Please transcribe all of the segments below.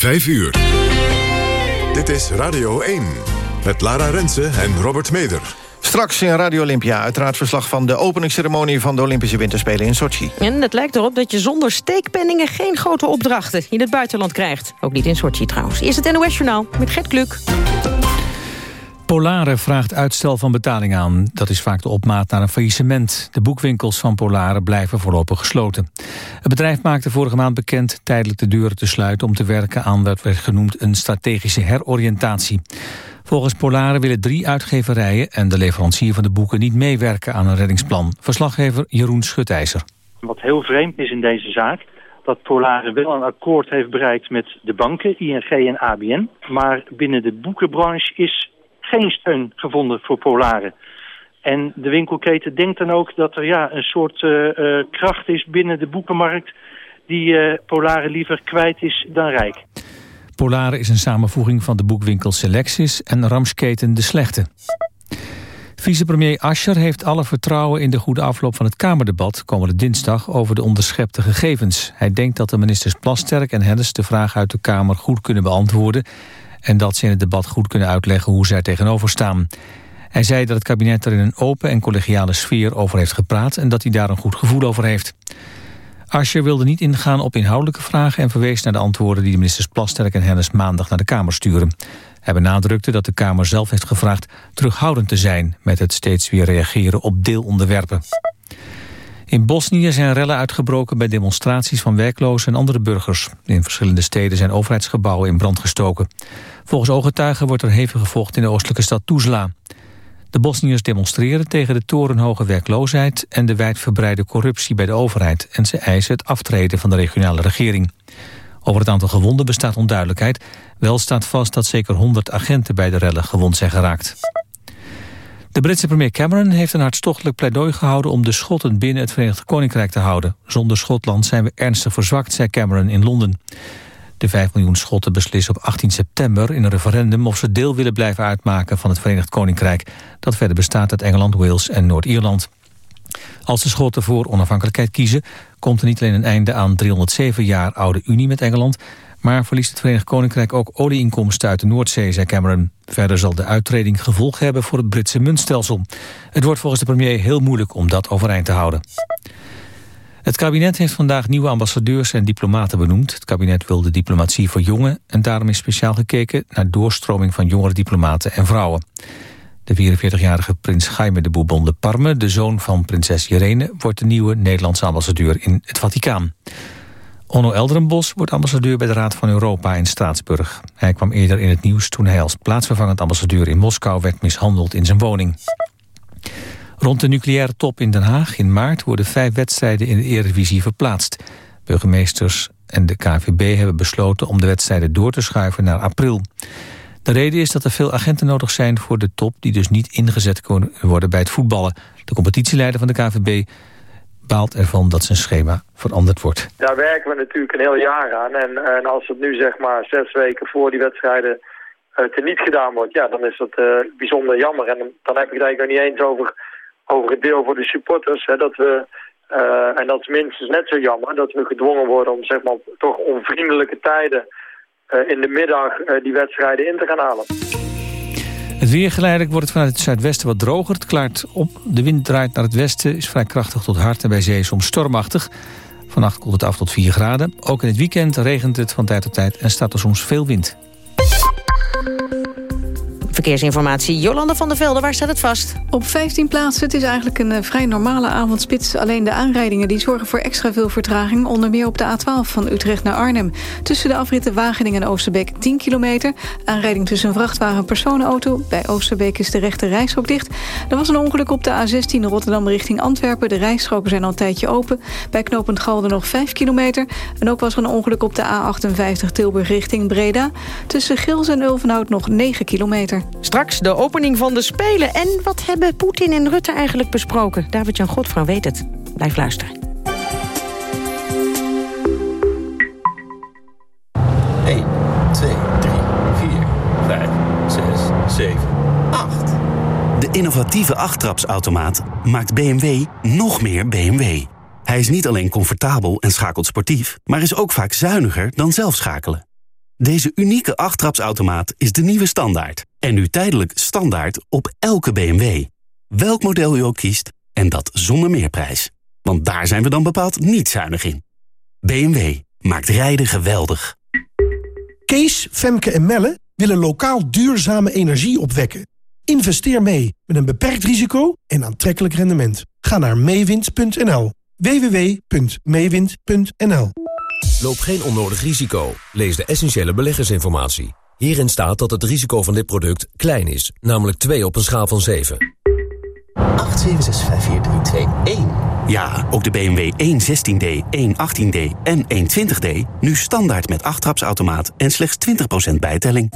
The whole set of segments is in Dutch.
5 uur. Dit is Radio 1 met Lara Rensen en Robert Meder. Straks in Radio Olympia uiteraard verslag van de openingsceremonie... van de Olympische Winterspelen in Sochi. En het lijkt erop dat je zonder steekpenningen... geen grote opdrachten in het buitenland krijgt. Ook niet in Sochi trouwens. Eerst het NOS-journaal met Gert Kluk. Polare vraagt uitstel van betaling aan. Dat is vaak de opmaat naar een faillissement. De boekwinkels van Polare blijven voorlopig gesloten. Het bedrijf maakte vorige maand bekend tijdelijk de deuren te sluiten... om te werken aan wat werd genoemd een strategische heroriëntatie. Volgens Polare willen drie uitgeverijen en de leverancier van de boeken... niet meewerken aan een reddingsplan. Verslaggever Jeroen Schutijzer. Wat heel vreemd is in deze zaak dat Polare wel een akkoord heeft bereikt met de banken, ING en ABN. Maar binnen de boekenbranche is geen steun gevonden voor Polare. En de winkelketen denkt dan ook dat er ja, een soort uh, uh, kracht is binnen de boekenmarkt... die uh, Polare liever kwijt is dan rijk. Polare is een samenvoeging van de boekwinkel Selectis en Ramsketen De Slechte. Vicepremier Ascher heeft alle vertrouwen in de goede afloop van het Kamerdebat komende dinsdag over de onderschepte gegevens. Hij denkt dat de ministers Plasterk en Hennis de vraag uit de Kamer goed kunnen beantwoorden en dat ze in het debat goed kunnen uitleggen hoe zij er tegenover staan. Hij zei dat het kabinet er in een open en collegiale sfeer over heeft gepraat en dat hij daar een goed gevoel over heeft. Ascher wilde niet ingaan op inhoudelijke vragen... en verwees naar de antwoorden die de ministers Plasterk en Hennis maandag naar de Kamer sturen. Hij benadrukte dat de Kamer zelf heeft gevraagd terughoudend te zijn... met het steeds weer reageren op deelonderwerpen. In Bosnië zijn rellen uitgebroken bij demonstraties van werklozen en andere burgers. In verschillende steden zijn overheidsgebouwen in brand gestoken. Volgens ooggetuigen wordt er hevig gevochten in de oostelijke stad Tuzla. De Bosniërs demonstreren tegen de torenhoge werkloosheid... en de wijdverbreide corruptie bij de overheid... en ze eisen het aftreden van de regionale regering. Over het aantal gewonden bestaat onduidelijkheid. Wel staat vast dat zeker 100 agenten bij de rellen gewond zijn geraakt. De Britse premier Cameron heeft een hartstochtelijk pleidooi gehouden... om de Schotten binnen het Verenigd Koninkrijk te houden. Zonder Schotland zijn we ernstig verzwakt, zei Cameron in Londen. De 5 miljoen Schotten beslissen op 18 september in een referendum... of ze deel willen blijven uitmaken van het Verenigd Koninkrijk... dat verder bestaat uit Engeland, Wales en Noord-Ierland. Als de Schotten voor onafhankelijkheid kiezen... komt er niet alleen een einde aan 307 jaar oude Unie met Engeland... maar verliest het Verenigd Koninkrijk ook olieinkomsten uit de Noordzee, zei Cameron. Verder zal de uittreding gevolg hebben voor het Britse muntstelsel. Het wordt volgens de premier heel moeilijk om dat overeind te houden. Het kabinet heeft vandaag nieuwe ambassadeurs en diplomaten benoemd. Het kabinet wil de diplomatie verjongen en daarom is speciaal gekeken naar doorstroming van jongere diplomaten en vrouwen. De 44-jarige prins Jaime de Bourbon de Parme, de zoon van prinses Irene, wordt de nieuwe Nederlandse ambassadeur in het Vaticaan. Onno Elderenbos wordt ambassadeur bij de Raad van Europa in Straatsburg. Hij kwam eerder in het nieuws toen hij als plaatsvervangend ambassadeur in Moskou werd mishandeld in zijn woning. Rond de nucleaire top in Den Haag in maart worden vijf wedstrijden in de Eredivisie verplaatst. Burgemeesters en de KVB hebben besloten om de wedstrijden door te schuiven naar april. De reden is dat er veel agenten nodig zijn voor de top... die dus niet ingezet kunnen worden bij het voetballen. De competitieleider van de KVB baalt ervan dat zijn schema veranderd wordt. Daar werken we natuurlijk een heel jaar aan. En, en als het nu zeg maar zes weken voor die wedstrijden uh, teniet gedaan wordt... ja, dan is dat uh, bijzonder jammer. En dan heb ik het eigenlijk nog niet eens over over het deel voor de supporters. Hè, dat we, uh, en dat is minstens net zo jammer, dat we gedwongen worden om zeg maar, toch onvriendelijke tijden in de middag die wedstrijden in te gaan halen. Het weer geleidelijk wordt het vanuit het zuidwesten wat droger. Het klaart op, de wind draait naar het westen, is vrij krachtig tot hard en bij zee soms stormachtig. Vannacht koelt het af tot 4 graden. Ook in het weekend regent het van tijd tot tijd en staat er soms veel wind. Verkeersinformatie, Jolande van der Velde, waar staat het vast? Op 15 plaatsen, het is eigenlijk een uh, vrij normale avondspits. Alleen de aanrijdingen die zorgen voor extra veel vertraging. Onder meer op de A12 van Utrecht naar Arnhem. Tussen de afritten Wageningen en Oosterbeek 10 kilometer. Aanrijding tussen een vrachtwagen en personenauto. Bij Oosterbeek is de rechte rijstrook dicht. Er was een ongeluk op de A16 Rotterdam richting Antwerpen. De rijstroken zijn al een tijdje open. Bij knooppunt Galden nog 5 kilometer. En ook was er een ongeluk op de A58 Tilburg richting Breda. Tussen Gils en Ulvenhout nog 9 kilometer. Straks de opening van de Spelen. En wat hebben Poetin en Rutte eigenlijk besproken? David-Jan Godfrouw weet het. Blijf luisteren. 1, 2, 3, 4, 5, 6, 7, 8. De innovatieve achttrapsautomaat maakt BMW nog meer BMW. Hij is niet alleen comfortabel en schakelt sportief... maar is ook vaak zuiniger dan zelf schakelen. Deze unieke achttrapsautomaat is de nieuwe standaard. En nu tijdelijk standaard op elke BMW. Welk model u ook kiest, en dat zonder meerprijs. Want daar zijn we dan bepaald niet zuinig in. BMW maakt rijden geweldig. Kees, Femke en Melle willen lokaal duurzame energie opwekken. Investeer mee met een beperkt risico en aantrekkelijk rendement. Ga naar meewind.nl. www.meewind.nl Loop geen onnodig risico. Lees de essentiële beleggersinformatie. Hierin staat dat het risico van dit product klein is, namelijk 2 op een schaal van 7. 8765432 Ja, ook de BMW 116D, 118D en 120D nu standaard met achttrapsautomaat en slechts 20% bijtelling.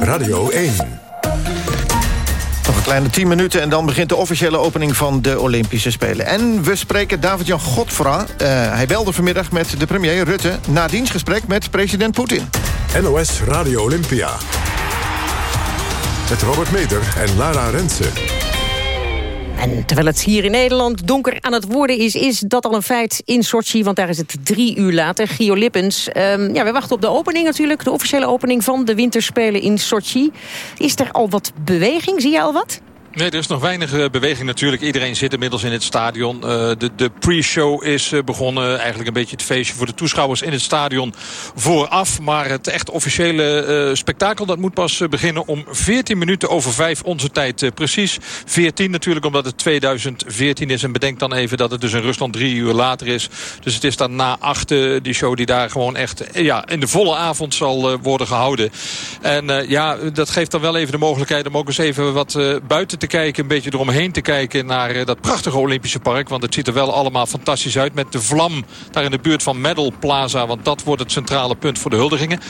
Radio 1. Kleine 10 minuten en dan begint de officiële opening van de Olympische Spelen. En we spreken David-Jan Godfra. Uh, hij belde vanmiddag met de premier Rutte... na dienstgesprek met president Poetin. NOS Radio Olympia. Met Robert Meder en Lara Rensen. Terwijl het hier in Nederland donker aan het worden is... is dat al een feit in Sochi, want daar is het drie uur later. Gio Lippens, um, ja, we wachten op de opening natuurlijk. De officiële opening van de winterspelen in Sochi. Is er al wat beweging? Zie je al wat? Nee, er is nog weinig eh, beweging natuurlijk. Iedereen zit inmiddels in het stadion. Uh, de de pre-show is uh, begonnen. Eigenlijk een beetje het feestje voor de toeschouwers in het stadion vooraf. Maar het echt officiële spektakel dat moet pas beginnen om 14 minuten over 5 onze tijd precies. 14 natuurlijk omdat het 2014 is. En bedenk dan even dat het dus in Rusland drie uur later is. Dus het is dan na achter die show die daar gewoon echt ja, in de volle avond zal worden gehouden. En ja, dat geeft dan wel even de mogelijkheid om ook eens even wat buiten te kijken. Een beetje eromheen te kijken naar uh, dat prachtige Olympische park. Want het ziet er wel allemaal fantastisch uit. Met de vlam daar in de buurt van Medal Plaza. Want dat wordt het centrale punt voor de huldigingen.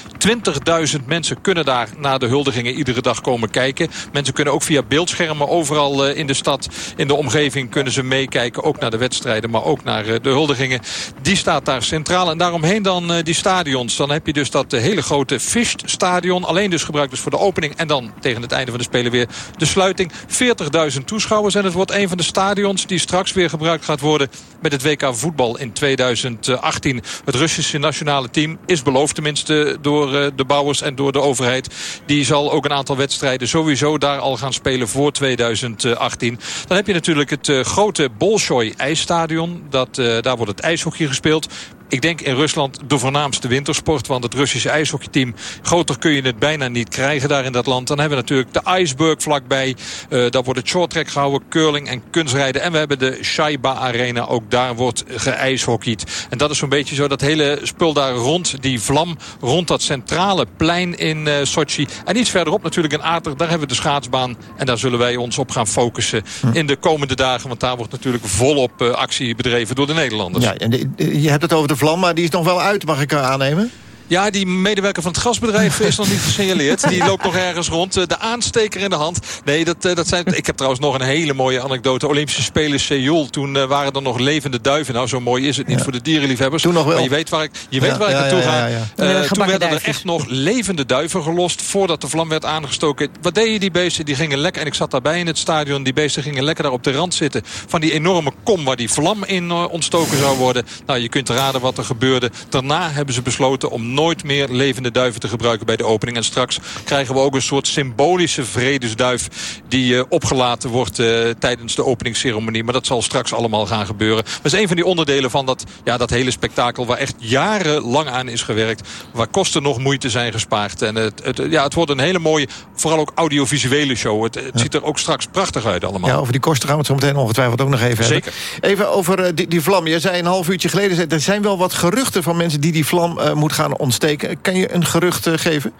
20.000 mensen kunnen daar naar de huldigingen iedere dag komen kijken. Mensen kunnen ook via beeldschermen overal uh, in de stad, in de omgeving kunnen ze meekijken. Ook naar de wedstrijden, maar ook naar uh, de huldigingen. Die staat daar centraal. En daaromheen dan die stadions. Dan heb je dus dat hele grote Fischt stadion. Alleen dus gebruikt dus voor de opening. En dan tegen het einde van de Spelen weer de sluiting. 40.000 toeschouwers. En het wordt een van de stadions die straks weer gebruikt gaat worden... met het WK voetbal in 2018. Het Russische nationale team is beloofd tenminste door eh, de bouwers en door de overheid. Die zal ook een aantal wedstrijden sowieso daar al gaan spelen voor 2018. Dan heb je natuurlijk het eh, grote Bolshoi ijsstadion. Dat, uh, daar wordt het ijshockey gespeeld ik denk in Rusland de voornaamste wintersport. Want het Russische ijshockeyteam, groter kun je het bijna niet krijgen daar in dat land. Dan hebben we natuurlijk de Iceberg vlakbij. Uh, daar wordt het shorttrack gehouden, curling en kunstrijden. En we hebben de Shaiba Arena, ook daar wordt geijshockeyd. En dat is zo'n beetje zo dat hele spul daar rond, die vlam, rond dat centrale plein in uh, Sochi. En iets verderop natuurlijk in Ater, daar hebben we de schaatsbaan. En daar zullen wij ons op gaan focussen hm. in de komende dagen. Want daar wordt natuurlijk volop uh, actie bedreven door de Nederlanders. Ja, en de, je hebt het over de vlam, maar die is nog wel uit, mag ik aannemen? Ja, die medewerker van het gasbedrijf is nog niet gesignaleerd. Die loopt nog ergens rond. Eh, de aansteker in de hand. Nee, dat, eh, dat zijn... Ik heb trouwens nog een hele mooie anekdote. Olympische Spelen Seoul. Toen uh, waren er nog levende duiven. Nou, zo mooi is het niet voor de dierenliefhebbers. Toen nog wel. Maar je weet waar ik, je weet waar ik naartoe ga. Uh, toen werden er echt nog levende duiven gelost... voordat de vlam werd aangestoken. Wat deden die beesten? Die gingen lekker... En ik zat daarbij in het stadion. Die beesten gingen lekker daar op de rand zitten. Van die enorme kom waar die vlam in ontstoken zou worden. Nou, je kunt raden wat er gebeurde. Daarna hebben ze besloten om nooit meer levende duiven te gebruiken bij de opening. En straks krijgen we ook een soort symbolische vredesduif... die uh, opgelaten wordt uh, tijdens de openingsceremonie. Maar dat zal straks allemaal gaan gebeuren. Dat is een van die onderdelen van dat, ja, dat hele spektakel... waar echt jarenlang aan is gewerkt. Waar kosten nog moeite zijn gespaard. En het, het, ja, het wordt een hele mooie, vooral ook audiovisuele show. Het, het ja. ziet er ook straks prachtig uit allemaal. Ja, over die kosten gaan we het zo meteen ongetwijfeld ook nog even Zeker. hebben. Even over uh, die, die vlam. Je zei een half uurtje geleden... er zijn wel wat geruchten van mensen die die vlam moeten gaan ontsteken kan je een gerucht uh, geven?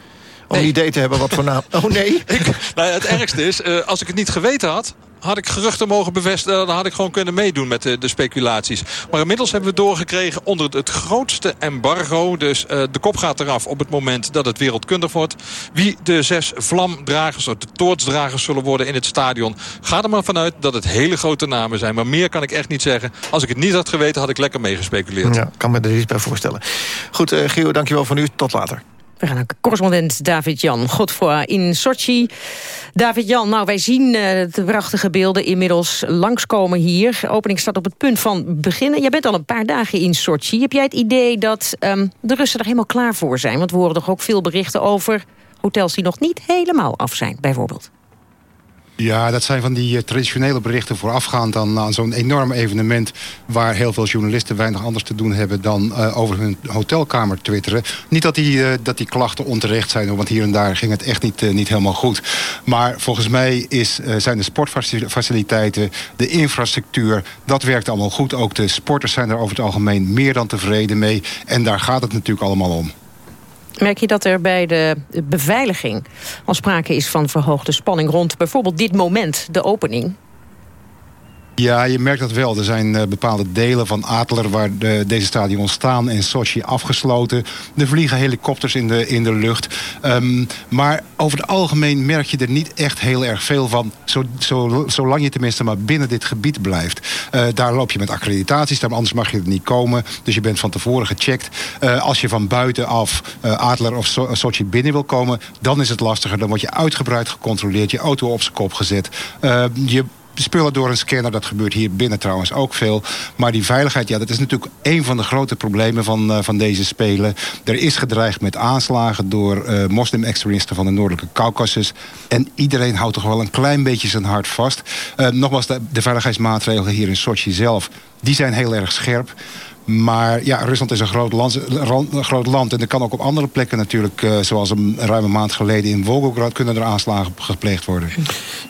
Om nee. een idee te hebben wat voor naam... Oh nee? Ik, nou, het ergste is, uh, als ik het niet geweten had had ik geruchten mogen bevestigen... dan had ik gewoon kunnen meedoen met de, de, speculaties. Maar inmiddels hebben we doorgekregen onder het, grootste embargo. Dus uh, de kop gaat eraf op het moment dat het wereldkundig wordt. Wie de zes vlamdragers of de toortsdragers zullen worden in het stadion... ga er maar vanuit dat het hele grote namen zijn. Maar meer kan ik echt niet zeggen. Als ik het niet had geweten, had ik lekker meegespeculeerd. Ja, kan me er iets bij voorstellen. Goed, uh, dankjewel voor nu. Tot later. We gaan naar correspondent David-Jan Godfroy in Sochi. David-Jan, nou wij zien uh, de prachtige beelden inmiddels langskomen hier. De opening staat op het punt van beginnen. Jij bent al een paar dagen in Sochi. Heb jij het idee dat um, de Russen er helemaal klaar voor zijn? Want we horen toch ook veel berichten over hotels die nog niet helemaal af zijn, bijvoorbeeld. Ja, dat zijn van die uh, traditionele berichten voorafgaand aan, aan zo'n enorm evenement... waar heel veel journalisten weinig anders te doen hebben... dan uh, over hun hotelkamer twitteren. Niet dat die, uh, dat die klachten onterecht zijn, want hier en daar ging het echt niet, niet helemaal goed. Maar volgens mij is, zijn de sportfaciliteiten, de infrastructuur... dat werkt allemaal goed. Ook de sporters zijn er over het algemeen meer dan tevreden mee. En daar gaat het natuurlijk allemaal om. Merk je dat er bij de beveiliging al sprake is van verhoogde spanning... rond bijvoorbeeld dit moment, de opening? Ja, je merkt dat wel. Er zijn uh, bepaalde delen van Adler waar de, deze stadions staan en Sochi afgesloten. Er vliegen helikopters in de, in de lucht. Um, maar over het algemeen merk je er niet echt heel erg veel van. Zo, zo, zolang je tenminste maar binnen dit gebied blijft. Uh, daar loop je met accreditaties, daar, anders mag je er niet komen. Dus je bent van tevoren gecheckt. Uh, als je van buitenaf Adler of so Sochi binnen wil komen, dan is het lastiger. Dan word je uitgebreid gecontroleerd, je auto op zijn kop gezet. je spullen door een scanner. Dat gebeurt hier binnen trouwens ook veel. Maar die veiligheid, ja, dat is natuurlijk een van de grote problemen van, uh, van deze Spelen. Er is gedreigd met aanslagen door uh, moslim-extremisten van de Noordelijke Caucasus. En iedereen houdt toch wel een klein beetje zijn hart vast. Uh, nogmaals, de, de veiligheidsmaatregelen hier in Sochi zelf, die zijn heel erg scherp. Maar ja, Rusland is een groot land, een groot land. En er kan ook op andere plekken natuurlijk... Uh, zoals een ruime maand geleden in Volgograd... kunnen er aanslagen gepleegd worden.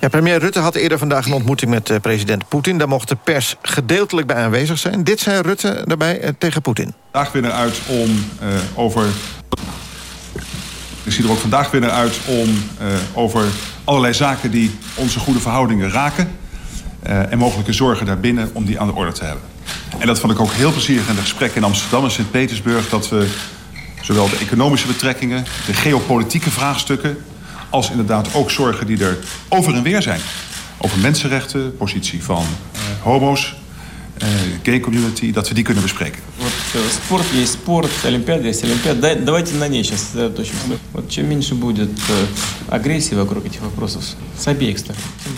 Ja, premier Rutte had eerder vandaag een ontmoeting met uh, president Poetin. Daar mocht de pers gedeeltelijk bij aanwezig zijn. Dit zei Rutte daarbij uh, tegen Poetin. Vandaag weer uit om over... Ik zie er ook vandaag weer uit om over allerlei zaken... die onze goede verhoudingen raken... en mogelijke zorgen daarbinnen om die aan de orde te hebben. En dat vond ik ook heel plezierig in de gesprekken in Amsterdam en Sint-Petersburg... dat we zowel de economische betrekkingen, de geopolitieke vraagstukken... als inderdaad ook zorgen die er over en weer zijn. Over mensenrechten, positie van uh, homo's, uh, gay community, dat we die kunnen bespreken. Вот спорт есть спорт, Олимпиада есть Олимпиада. Давайте на ней сейчас сосредоточимся. Вот чем меньше будет агрессии вокруг этих вопросов с обеих сторон, тем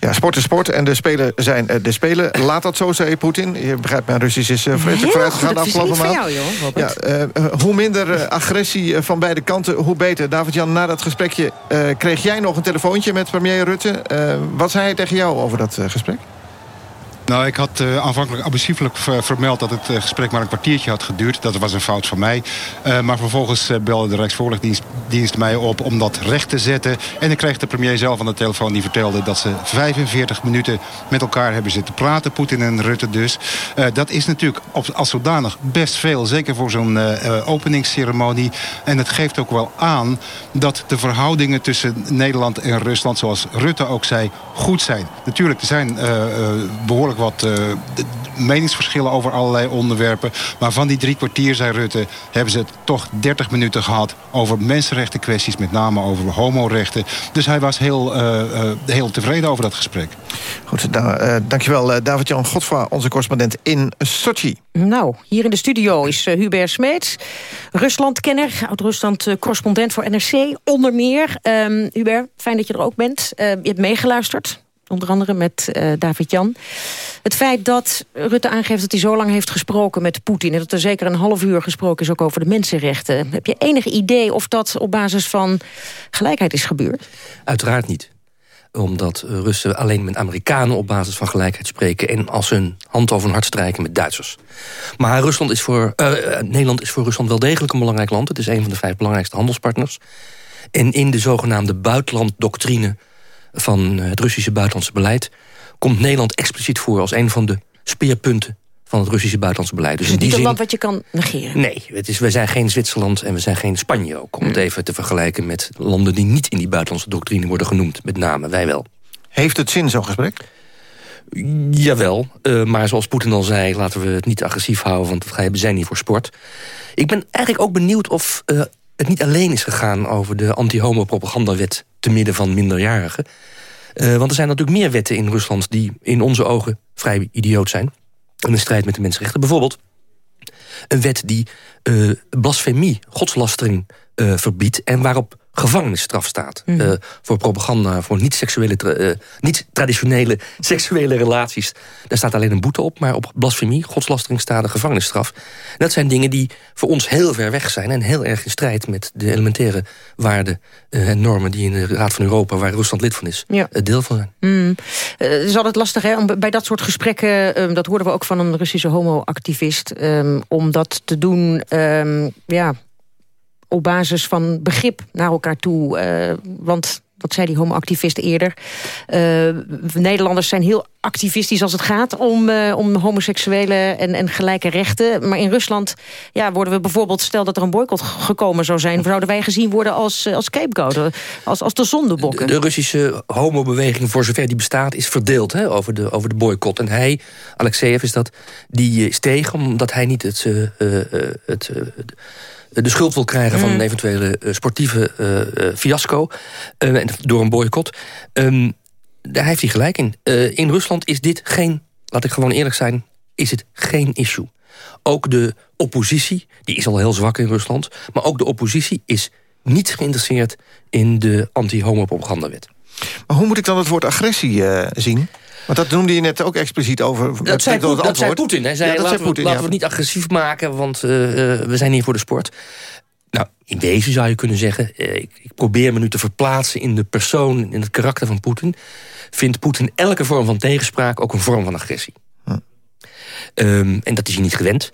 ja, sport is sport en de Spelen zijn de Spelen. Laat dat zo, zei Poetin. Je begrijpt, mijn Russisch is uh, vreselijk vooruit gegaan de afgelopen maand. Jou, joh, ja, uh, hoe minder agressie van beide kanten, hoe beter. David-Jan, na dat gesprekje kreeg jij nog een telefoontje met premier Rutte. wat zei hij tegen jou over dat gesprek? Nou, ik had uh, aanvankelijk abusieflijk vermeld dat het uh, gesprek maar een kwartiertje had geduurd. Dat was een fout van mij. Uh, maar vervolgens belde de Rijksvoorlichtingsdienst mij op om dat recht te zetten. En ik kreeg de premier zelf aan de telefoon die vertelde dat ze 45 minuten met elkaar hebben zitten praten. Poetin en Rutte dus. dat is natuurlijk als zodanig best veel. Zeker voor zo'n openingsceremonie. En het geeft ook wel aan dat de verhoudingen tussen Nederland en Rusland, zoals Rutte ook zei, goed zijn. Natuurlijk, er zijn behoorlijk wat uh, meningsverschillen over allerlei onderwerpen. Maar van die drie kwartier, zei Rutte, hebben ze het toch 30 minuten gehad over mensenrechten kwesties, met name over homorechten. Dus hij was heel, uh, uh, heel tevreden over dat gesprek. Goed, da dankjewel David-Jan Godfra, onze correspondent in Sochi. Nou, hier in de studio is Hubert Smeets, Ruslandkenner, oud-Rusland-correspondent voor NRC, onder meer. Um, Hubert, fijn dat je er ook bent. je hebt meegeluisterd onder andere met uh, David-Jan. Het feit dat Rutte aangeeft dat hij zo lang heeft gesproken met Poetin... en dat er zeker een half uur gesproken is ook over de mensenrechten. Heb je enig idee of dat op basis van gelijkheid is gebeurd? Uiteraard niet omdat Russen alleen met Amerikanen op basis van gelijkheid spreken... en als hun hand over hun hart strijken met Duitsers. Maar Rusland is voor, uh, Nederland is voor Rusland wel degelijk een belangrijk land. Het is een van de vijf belangrijkste handelspartners. En in de zogenaamde buitenlanddoctrine van het Russische buitenlandse beleid... komt Nederland expliciet voor als een van de speerpunten van het Russische buitenlandse beleid. Dus, dus niet een land wat je kan negeren? Nee, het is, we zijn geen Zwitserland en we zijn geen Spanje ook. Om het hmm. even te vergelijken met landen die niet in die buitenlandse doctrine worden genoemd. Met name, wij wel. Heeft het zin, zo'n gesprek? Jawel, uh, maar zoals Poetin al zei... laten we het niet agressief houden, want we zijn niet voor sport. Ik ben eigenlijk ook benieuwd of uh, het niet alleen is gegaan... over de anti-homo-propagandawet te midden van minderjarigen. Uh, want er zijn natuurlijk meer wetten in Rusland... die in onze ogen vrij idioot zijn. In strijd met de mensenrechten. Bijvoorbeeld een wet die uh, blasfemie, godslastering... eh, verbiedt... en waarop gevangenisstraf staat. Mhm. Eh, voor propaganda, voor niet-seksuele, tra- eh, niet-traditionele seksuele relaties. Daar staat alleen een boete op, maar op blasfemie, godslastering staat een gevangenisstraf. En dat zijn dingen die voor ons heel ver weg zijn... en heel erg in strijd met de elementaire waarden eh, en normen... die in de Raad van Europa, waar Rusland lid van is, Ja. deel van zijn. Mm. Het is altijd lastig hè, om bij dat soort gesprekken... ehm, dat hoorden we ook van een Russische homo-activist... ehm, om dat te doen ehm, ja, op basis van begrip naar elkaar toe. eh, want dat zei die homo-activist eerder. eh, Nederlanders zijn heel activistisch als het gaat om, eh, om homoseksuele en, en gelijke rechten. Maar in Rusland ja, worden we bijvoorbeeld... stel dat er een boycott gekomen zou zijn... zouden wij gezien worden als, als scapegoat, als, als de zondebokken. De Russische homobeweging, voor zover die bestaat, is verdeeld hè, over, de, over de boycott. En hij, Alexeyev is dat, die is tegen omdat hij niet het, het, de schuld wil krijgen van Mm. een eventuele eh, sportieve eh, eh, fiasco eh, door een boycott. Ehm, daar heeft hij gelijk in. Eh, in Rusland is dit geen, laat ik gewoon eerlijk zijn, is het geen issue. Ook de oppositie, die is al heel zwak in Rusland... maar ook de oppositie is niet geïnteresseerd in de anti-homo-propagandawet. Maar hoe moet ik dan het woord agressie eh, zien? Want dat noemde je net ook expliciet over. Dat zei, Poet- dat zei. Poetin. Hij zei, Ja, dat laten, zei Poetin, we, laten we het niet agressief maken, want eh, eh, we zijn hier voor de sport. Nou, in wezen zou je kunnen zeggen... eh, ik, ik probeer me nu te verplaatsen in de persoon, in het karakter van Poetin... vindt Poetin elke vorm van tegenspraak ook een vorm van agressie. Ehm, en dat is hij niet gewend.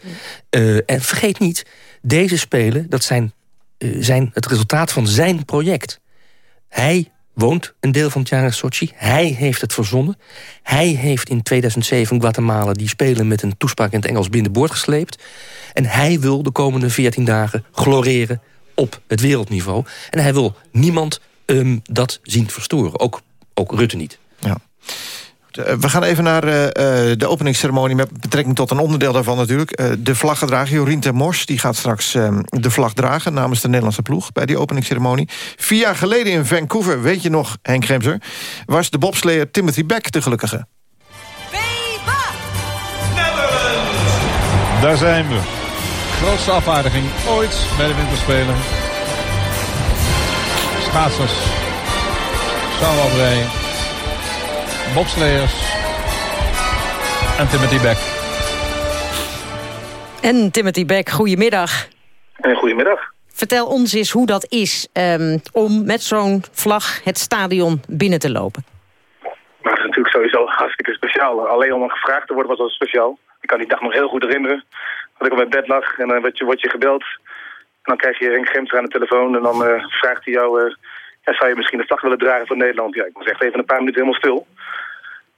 En vergeet niet, deze spelen, dat zijn, zijn het resultaat van zijn project. Hij woont een deel van het jaar in Sochi. Hij heeft het verzonnen. Hij heeft in 2007 in Guatemala die spelen met een toespraak in het Engels binnenboord gesleept. En hij wil de komende 14 dagen gloreren op het wereldniveau. En hij wil niemand ehm, dat zien verstoren. Ook, ook Rutte niet. Ja. Eh, We gaan even naar eh, eh, de openingsceremonie... met betrekking tot een onderdeel daarvan natuurlijk. De vlaggedrager Jorien ter Mors die gaat straks eh, de vlag dragen... namens de Nederlandse ploeg bij die openingsceremonie. Vier jaar geleden in Vancouver, weet je nog, Henk Gremser... was de bobsleer Timothy Beck de gelukkige. Daar zijn we. Grootste afvaardiging ooit bij de winterspelen. Schaatsers. Zaalafrij. Bobsleiers. En Timothy Beck. En Timothy Beck, goedemiddag. En goedemiddag. Vertel ons eens hoe dat is ehm, om met zo'n vlag het stadion binnen te lopen. Maar het is natuurlijk sowieso hartstikke speciaal. Alleen om gevraagd te worden was al speciaal. Ik kan die dag nog heel goed herinneren. Dat ik op mijn bed lag en dan word je, word je gebeld. En dan krijg je Henk Gemser aan de telefoon en dan eh, vraagt hij jou... eh, ja, zou je misschien de vlag willen dragen voor Nederland? Ja, ik was echt even een paar minuten helemaal stil.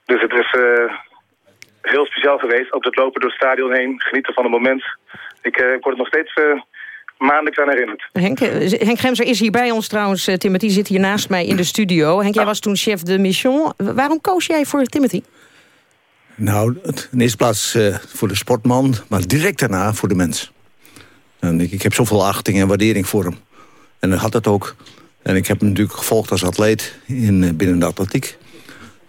Dus het is eh, heel speciaal geweest. Ook het lopen door het stadion heen, genieten van het moment. Ik, eh, ik word er nog steeds eh, maandelijks aan herinnerd. Henk, Henk Gemser is hier bij ons trouwens. Timothy zit hier naast mij in de studio. Henk, jij was toen chef de mission. Waarom koos jij voor Timothy? Nou, het- in de eerste plaats eh, voor de sportman, maar direct daarna voor de mens. En ik, ik heb zoveel achting en waardering voor hem. En hij had dat ook. En ik heb hem natuurlijk gevolgd als atleet in, binnen de atletiek.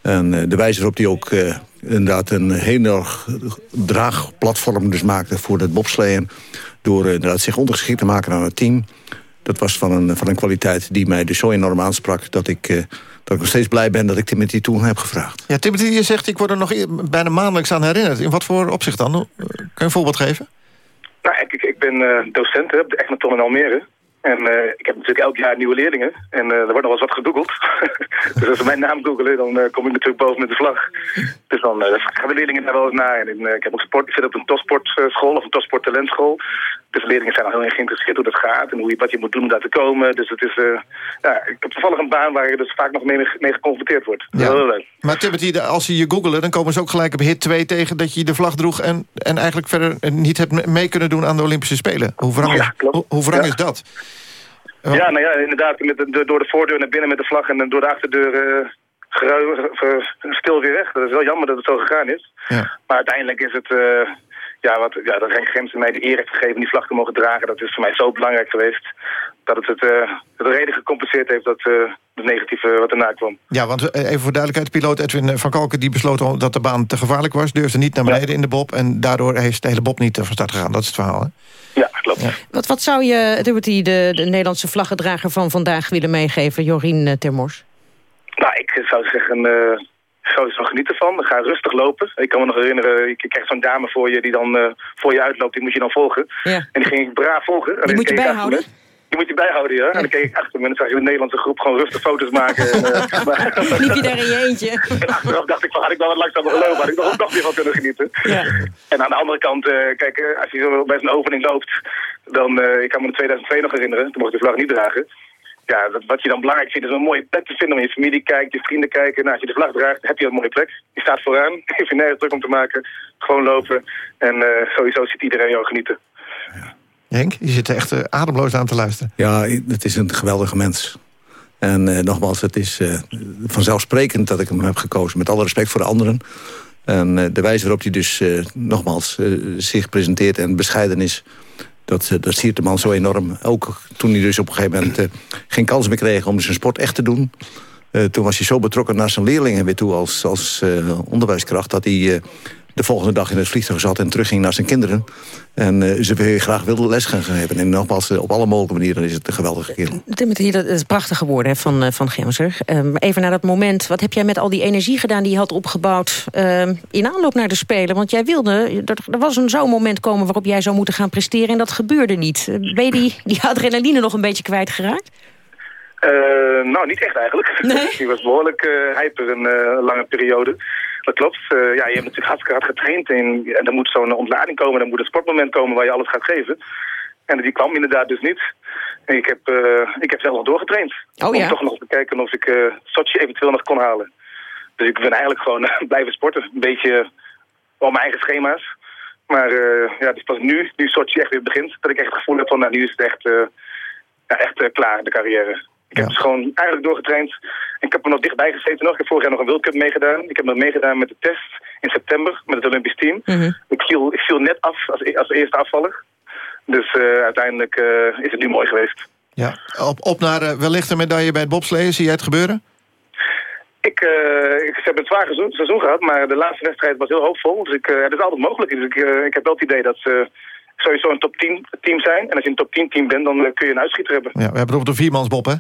En eh, de wijze waarop hij ook eh, inderdaad een heel erg draagplatform dus maakte voor het bobsleeën. Door eh, inderdaad zich ondergeschikt te maken aan het team. Dat was van een, van een kwaliteit die mij dus zo enorm aansprak... dat ik, dat ik nog steeds blij ben dat ik Timothy toen heb gevraagd. Ja, Timothy, je zegt ik word er nog e- bijna maandelijks aan herinnerd. In wat voor opzicht dan? Kun je een voorbeeld geven? Nou, ik, ik, ben eh, docent hè, op de Egmonton in Almere. En eh, ik heb natuurlijk elk jaar nieuwe leerlingen. En eh, er wordt nog wel eens wat gegoogeld. dus als ze mijn naam googelen, dan eh, kom ik natuurlijk boven met de vlag. Dus dan gaan de leerlingen daar wel eens naar. En ik, heb ook sport, ik zit op een topsportschool of een topsporttalentschool. Dus de leerlingen zijn al heel erg geïnteresseerd hoe dat gaat. En hoe je, wat je moet doen om daar te komen. Dus het is, ja, ik heb toevallig een baan waar je dus vaak nog mee, mee geconfronteerd wordt. Wel heel leuk. Maar Timothy, als ze je googelen, dan komen ze ook gelijk op hit 2 tegen... dat je de vlag droeg en, en eigenlijk verder niet hebt me- mee kunnen doen aan de Olympische Spelen. Hoe wrang, hoe, hoe wrang Ja. is dat? Ja, nou ja, inderdaad. Met de, door de voordeur naar binnen met de vlag en door de achterdeur eh, stil weer weg. Dat is wel jammer dat het zo gegaan is. Ja. Maar uiteindelijk is het... eh, ja, wat, ja, dat Henk Gemsen mij de eer heeft gegeven die vlag te mogen dragen. Dat is voor mij zo belangrijk geweest. Dat het het, eh, het reden gecompenseerd heeft dat eh de negatieve wat erna kwam. Ja, want eh, even voor duidelijkheid, piloot Edwin van Kalken... die besloot al dat de baan te gevaarlijk was, durfde niet naar beneden in de bob... en daardoor is de hele bob niet eh, van start gegaan. Dat is het verhaal, hè? Ja, klopt. klopt. Wat, wat zou je, Timothy, de, de Nederlandse vlaggedrager van vandaag willen meegeven, Jorien uh, Termors? Nou, ik zou zeggen, uh, sowieso genieten van. Ga rustig lopen. Ik kan me nog herinneren, je krijgt zo'n dame voor je die dan uh, voor je uitloopt, die moet je dan volgen. Ja. En die ging ik braaf volgen. Die moet je bijhouden? Die moet je bijhouden, ja. En dan keek ik achter me en dan zag je de Nederlandse groep gewoon rustig foto's maken. en, uh, maar... Liep je daar in je eentje? En achteraf dacht ik van, had ik wel wat langzamer gelopen, had ik nog, nog meer van kunnen genieten. Ja. En aan de andere kant, uh, kijk, als je zo bij zo'n opening loopt, dan, ik kan me in 2002 nog herinneren, toen mocht ik de vlag niet dragen. Ja, wat je dan belangrijk vindt is een mooie plek te vinden. Om je familie kijkt, je vrienden kijken. Nou, als je de vlag draagt, heb je een mooie plek. Je staat vooraan, je je nergens druk om te maken. Gewoon lopen. En sowieso ziet iedereen jou genieten. Henk, je zit er echt uh, ademloos aan te luisteren. Ja, het is een geweldige mens. En uh, nogmaals, het is uh, vanzelfsprekend dat ik hem heb gekozen. Met alle respect voor de anderen. En de wijze waarop hij dus nogmaals zich presenteert en bescheiden is... Dat, dat siert de man zo enorm. Ook toen hij dus op een gegeven moment geen kans meer kreeg om zijn sport echt te doen. toen was hij zo betrokken naar zijn leerlingen weer toe als, als onderwijskracht... dat hij de volgende dag in het vliegtuig zat en terugging naar zijn kinderen. En uh, ze weer graag wilde les gaan geven. En nogmaals, op alle mogelijke manieren is het een geweldige kerel. Timothy, dat is prachtige woorden van, van Gemser. Um, even naar dat moment, wat heb jij met al die energie gedaan... die je had opgebouwd um, in aanloop naar de Spelen? Want jij wilde, er, er was een zo'n moment komen waarop jij zou moeten gaan presteren... en dat gebeurde niet. Ben je die, die adrenaline nog een beetje kwijtgeraakt? Uh, nou, niet echt eigenlijk. Nee? die was behoorlijk uh, hyper een lange periode. Dat klopt. Uh, ja, je hebt natuurlijk hartstikke hard getraind. En, en er moet zo'n ontlading komen. Er moet een sportmoment komen waar je alles gaat geven. En die kwam inderdaad dus niet. En ik heb, uh, ik heb zelf nog doorgetraind. Oh, ja. Om toch nog te kijken of ik uh, Sochi eventueel nog kon halen. Dus ik ben eigenlijk gewoon blijven sporten. Een beetje op mijn eigen schema's. Maar ja, het is pas nu, nu Sochi echt weer begint, dat ik echt het gevoel heb van, nou, nu is het echt, ja, echt klaar, de carrière. Ik heb dus gewoon eigenlijk doorgetraind. En ik heb er nog dichtbij gezeten nog. Ik heb vorig jaar nog een World Cup meegedaan. Ik heb nog meegedaan met de test in september met het Olympisch team. Mm -hmm. ik, viel, ik viel net af als, als eerste afvaller. Dus uh, uiteindelijk uh, is het nu mooi geweest. Ja, op, op naar uh, wellicht een medaille bij het bobsleeën. Zie jij het gebeuren? Ik, ik heb een zwaar seizoen, seizoen, gehad, maar de laatste wedstrijd was heel hoopvol. Dus ik, het is altijd mogelijk. Dus ik, ik heb wel het idee dat ze sowieso een top 10 team zijn. En als je een top 10 team bent, dan kun je een uitschieter hebben. Ja, we hebben het over de viermansbob, hè?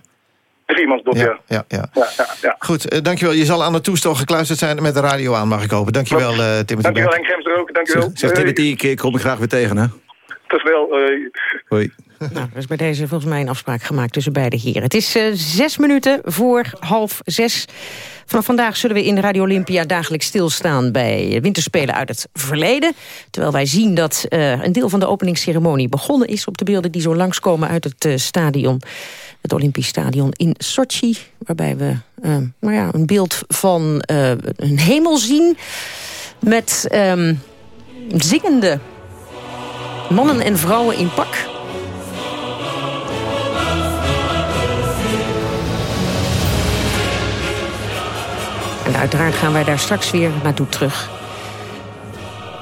De viermansbob, ja. Ja, ja, ja. ja, ja, ja. Goed, uh, dankjewel. Je zal aan de toestel gekluisterd zijn met de radio aan, mag ik hopen. Dankjewel, uh, Timothy Dankjewel, Henk Gemster ook. Dankjewel. Zeg Timothy, ik, ik kom je graag weer tegen, hè? Tot snel. Uh, Hoi. Nou, er is bij deze volgens mij een afspraak gemaakt tussen beide heren. Het is uh, zes minuten voor half zes. Vanaf vandaag zullen we in Radio Olympia dagelijks stilstaan... bij winterspelen uit het verleden. Terwijl wij zien dat uh, een deel van de openingsceremonie begonnen is... op de beelden die zo langskomen uit het uh, stadion. Het Olympisch Stadion in Sochi. Waarbij we nou ja, een beeld van een hemel zien... met um, zingende mannen en vrouwen in pak... En uiteraard gaan wij daar straks weer naartoe terug.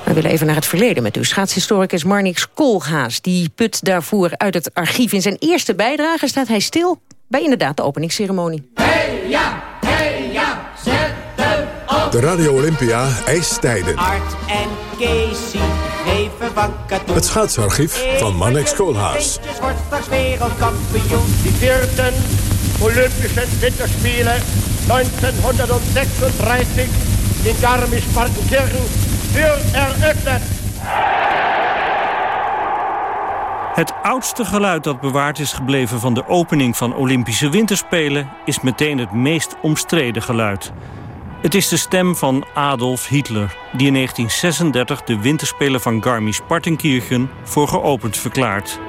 We willen even naar het verleden met u. Schaatshistoricus Marnix Koolhaas die put daarvoor uit het archief. In zijn eerste bijdrage staat hij stil bij inderdaad de openingsceremonie. Hey ja, hey ja, zet hem op. De Radio Olympia ijstijden. Art en Casey geven wakker. Het schaatsarchief van Marnix Koolhaas. wordt straks wereldkampioen. Die vierten Olympische Winterspiele 1936 in Garmisch-Partenkirchen wird eröffnet. Het oudste geluid dat bewaard is gebleven van de opening van Olympische Winterspelen... is meteen het meest omstreden geluid. Het is de stem van Adolf Hitler... die in 1936 de Winterspelen van Garmisch-Partenkirchen voor geopend verklaart.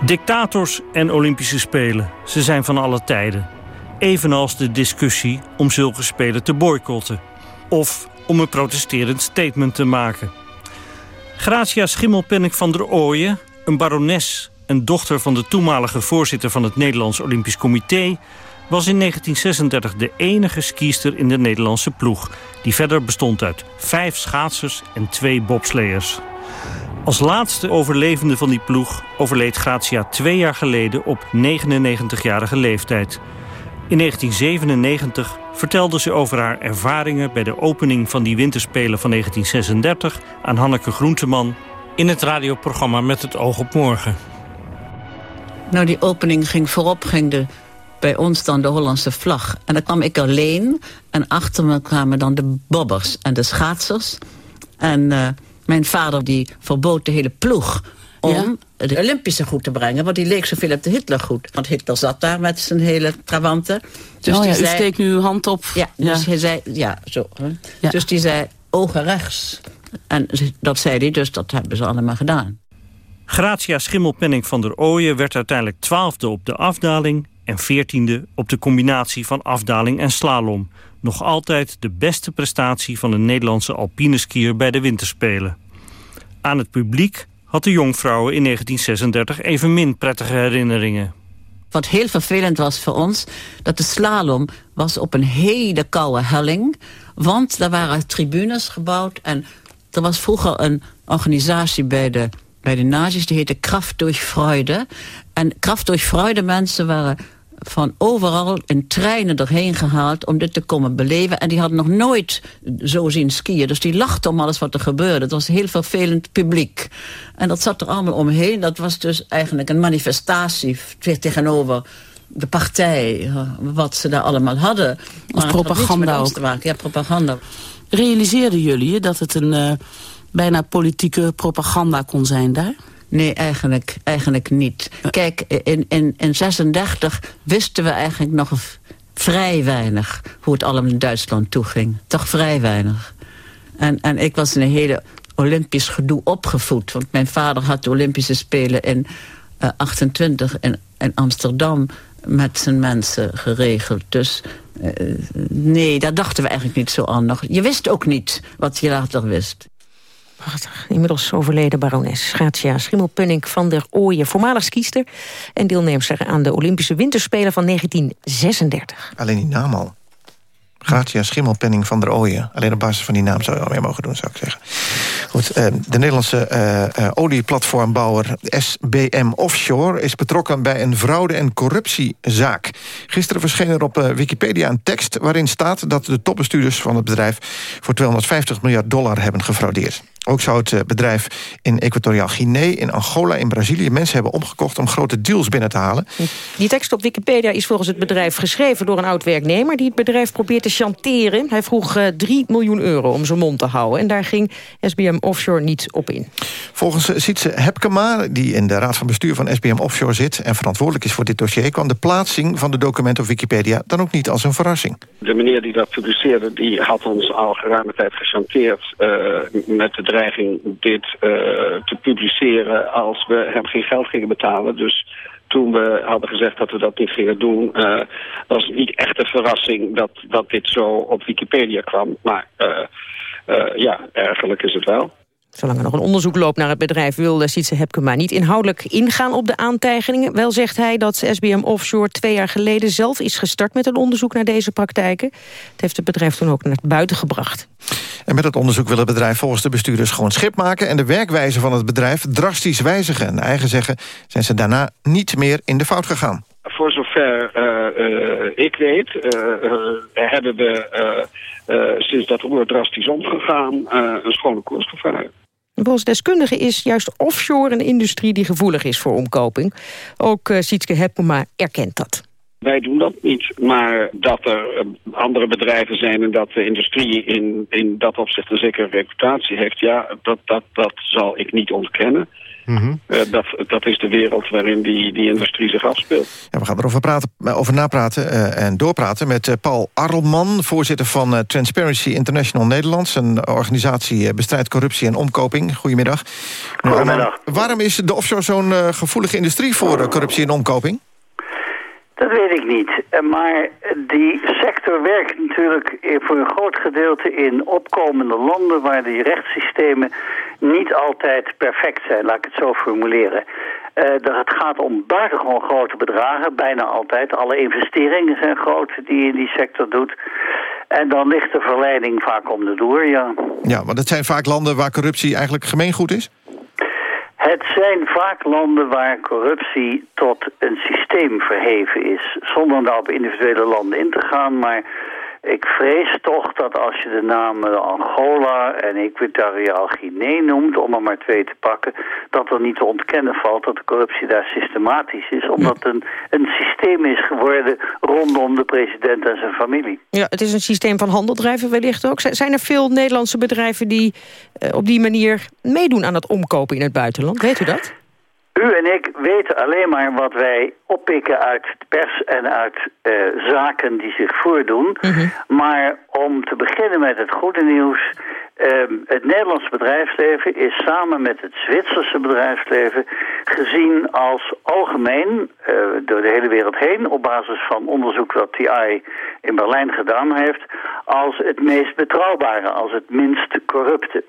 Dictators en Olympische Spelen, ze zijn van alle tijden. Evenals de discussie om zulke spelen te boycotten. Of om een protesterend statement te maken. Gracia Schimmelpenninck van der Ooyen, een barones en dochter van de toenmalige voorzitter van het Nederlands Olympisch Comité... was in 1936 de enige skiester in de Nederlandse ploeg... die verder bestond uit vijf schaatsers en twee bobsleers. Als laatste overlevende van die ploeg overleed Gracia twee jaar geleden op 99-jarige leeftijd. In 1997 vertelde ze over haar ervaringen... bij de opening van die winterspelen van 1936... aan Hanneke Groenteman in het radioprogramma Met het oog op morgen. Nou, die opening ging voorop, ging de, bij ons dan de Hollandse vlag. En dan kwam ik alleen en achter me kwamen dan de bobbers en de schaatsers. En uh, mijn vader die verbood de hele ploeg om ja? De Olympische goed te brengen. Want die leek zo Philip de Hitler goed. Want Hitler zat daar met zijn hele trawanten. Dus oh, ja, die u zei, steekt nu uw hand op. Ja, dus hij zei, ja, zo. Ja. Dus die zei, ogen rechts. En dat zei hij, dus dat hebben ze allemaal gedaan. Gratia Schimmelpenning van der Ooyen werd uiteindelijk twaalfde op de afdaling... en veertiende op de combinatie van afdaling en slalom. Nog altijd de beste prestatie van een Nederlandse alpineskier bij de winterspelen. Aan het publiek had de jongvrouwen in 1936 evenmin prettige herinneringen. Wat heel vervelend was voor ons, dat de slalom was op een hele koude helling. Want er waren tribunes gebouwd en er was vroeger een organisatie bij de, bij de nazi's... die heette Kraft durch Freude. En Kraft durch Freude mensen waren van overal in treinen erheen gehaald om dit te komen beleven. En die hadden nog nooit zo zien skiën. Dus die lachten om alles wat er gebeurde. Het was een heel vervelend publiek. En dat zat er allemaal omheen. Dat was dus eigenlijk een manifestatie tegenover de partij. Wat ze daar allemaal hadden. Als propaganda ook. Ja, propaganda. Realiseerden jullie dat het een uh, bijna politieke propaganda kon zijn daar? Nee, eigenlijk, eigenlijk niet. Kijk, in, in, in 36 wisten we eigenlijk nog vrij weinig... hoe het allemaal in Duitsland toeging. Toch vrij weinig. En, en ik was in een hele Olympisch gedoe opgevoed. Want mijn vader had de Olympische Spelen in uh, 28 in, in Amsterdam met zijn mensen geregeld. Dus uh, nee, daar dachten we eigenlijk niet zo aan nog. Je wist ook niet wat je later wist. Inmiddels overleden barones Schaatja Schimmelpunning van der Ooyen. Voormalig skiester en deelnemster aan de Olympische Winterspelen van 1936. Alleen die naam al. Gratia Schimmelpenning van der Ooyen. Alleen op basis van die naam zou je alweer mogen doen, zou ik zeggen. Goed, eh, de Nederlandse uh, uh, olieplatformbouwer SBM Offshore... is betrokken bij een fraude- en corruptiezaak. Gisteren verscheen er op Wikipedia een tekst waarin staat... dat de topbestuurders van het bedrijf voor 250 miljard dollar hebben gefraudeerd. Ook zou het bedrijf in Equatoriaal Guinea, in Angola, in Brazilië... mensen hebben omgekocht om grote deals binnen te halen. Die tekst op Wikipedia is volgens het bedrijf geschreven door een oud-werknemer... die het bedrijf probeert te chanteren. Hij vroeg uh, 3 miljoen euro om zijn mond te houden. En daar ging SBM Offshore niet op in. Volgens Sietse Hepkema, die in de raad van bestuur van SBM Offshore zit... en verantwoordelijk is voor dit dossier... kwam de plaatsing van de documenten op Wikipedia dan ook niet als een verrassing. De meneer die dat publiceerde, die had ons al geruime tijd gechanteerd... Uh, met de dit uh, te publiceren als we hem geen geld gingen betalen. Dus toen we hadden gezegd dat we dat niet gingen doen... Uh, was het niet echt een verrassing dat, dat dit zo op Wikipedia kwam. Maar uh, ja, ergelijk is het wel. Zolang er nog een onderzoek loopt naar het bedrijf... wil Sietse Hepkema niet inhoudelijk ingaan op de aantijgingen. Wel zegt hij dat SBM Offshore twee jaar geleden zelf is gestart... met een onderzoek naar deze praktijken. Het heeft het bedrijf toen ook naar buiten gebracht. En met het onderzoek wil het bedrijf volgens de bestuurders gewoon schip maken... en de werkwijze van het bedrijf drastisch wijzigen. En eigen zeggen zijn ze daarna niet meer in de fout gegaan. Voor zover uh, uh, ik weet, uh, hebben we sinds dat roer drastisch omgegaan een schone koers gevaren. Volgens deskundigen is juist offshore een industrie die gevoelig is voor omkoping. Ook uh, Sietske Hepkema erkent dat. Wij doen dat niet, maar dat er andere bedrijven zijn en dat de industrie in, in dat opzicht een zekere reputatie heeft, ja, dat, dat, dat zal ik niet ontkennen. Mm dat, dat is de wereld waarin die, die industrie zich afspeelt. Ja, we gaan erover praten, over napraten uh, en doorpraten met Paul Arlman... voorzitter van Transparency International Nederlands... een organisatie bestrijdt corruptie en omkoping. Goedemiddag. Goedemiddag. waarom is de offshore zo'n gevoelige industrie voor corruptie en omkoping? Dat weet ik niet. Maar die sector werkt natuurlijk voor een groot gedeelte in opkomende landen... waar die rechtssystemen niet altijd perfect zijn, laat ik het zo formuleren. Uh, het gaat om buitengewoon grote bedragen, bijna altijd. Alle investeringen zijn groot die je in die sector doet. En dan ligt de verleiding vaak om de doer, ja. Ja, want het zijn vaak landen waar corruptie eigenlijk gemeengoed is? Het zijn vaak landen waar corruptie tot een systeem verheven is. Zonder daar op individuele landen in te gaan, maar ik vrees toch dat als je de namen Angola en Equatoriaal Guinea noemt, om er maar twee te pakken, dat er niet te ontkennen valt dat de corruptie daar systematisch is. Omdat het een, een systeem is geworden rondom de president en zijn familie. Ja, het is een systeem van handeldrijven wellicht ook. Zijn er veel Nederlandse bedrijven die eh, op die manier meedoen aan het omkopen in het buitenland? Weet u dat? U en ik weten alleen maar wat wij oppikken uit de pers en uit uh, zaken die zich voordoen. Maar om te beginnen met het goede nieuws... Uh, het Nederlandse bedrijfsleven is samen met het Zwitserse bedrijfsleven gezien als algemeen uh, door de hele wereld heen, op basis van onderzoek dat TI in Berlijn gedaan heeft, als het meest betrouwbare, als het minst corrupte.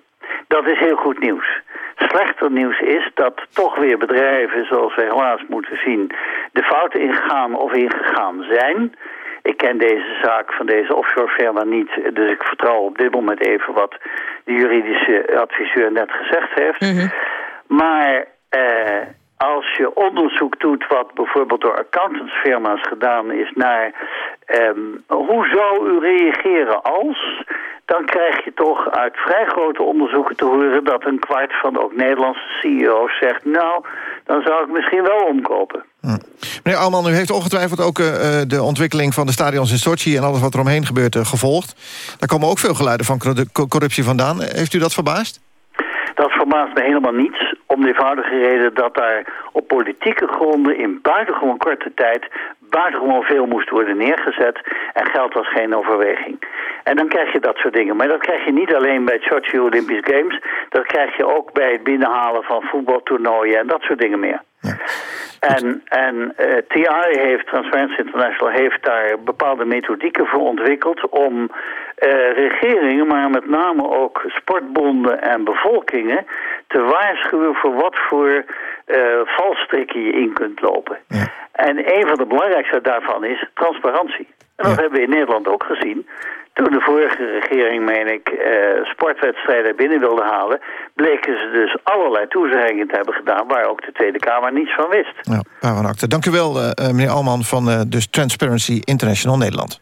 Dat is heel goed nieuws. Slechter nieuws is dat toch weer bedrijven, zoals we helaas moeten zien, de fouten ingaan of ingegaan zijn. Ik ken deze zaak van deze offshore firma niet, dus ik vertrouw op dit moment even wat de juridische adviseur net gezegd heeft. Maar eh, als je onderzoek doet wat bijvoorbeeld door accountantsfirma's gedaan is naar um, hoe zou u reageren als, dan krijg je toch uit vrij grote onderzoeken te horen dat een kwart van ook Nederlandse CEO's zegt, nou, dan zou ik misschien wel omkopen. Hm. Meneer Alman, u heeft ongetwijfeld ook uh, de ontwikkeling van de stadions in Sochi... en alles wat er omheen gebeurt uh, gevolgd. Daar komen ook veel geluiden van corruptie vandaan. Heeft u dat verbaasd? Dat verbaast me helemaal niets. Om de eenvoudige reden dat daar op politieke gronden... in buitengewoon korte tijd buitengewoon veel moest worden neergezet. En geld was geen overweging. En dan krijg je dat soort dingen. Maar dat krijg je niet alleen bij het Sochi Olympisch Games. Dat krijg je ook bij het binnenhalen van voetbaltoernooien en dat soort dingen meer. En, en uh, TI heeft, Transparency International, heeft daar bepaalde methodieken voor ontwikkeld om uh, regeringen, maar met name ook sportbonden en bevolkingen, te waarschuwen voor wat voor valstrikken je in kunt lopen. En een van de belangrijkste daarvan is transparantie. En dat hebben we in Nederland ook gezien. Toen de vorige regering, meen ik, uh, sportwedstrijden binnen wilde halen... bleken ze dus allerlei toezeggingen te hebben gedaan... waar ook de Tweede Kamer niets van wist. Ja, akte. Dank u wel, uh, meneer Alman van uh, dus Transparency International Nederland.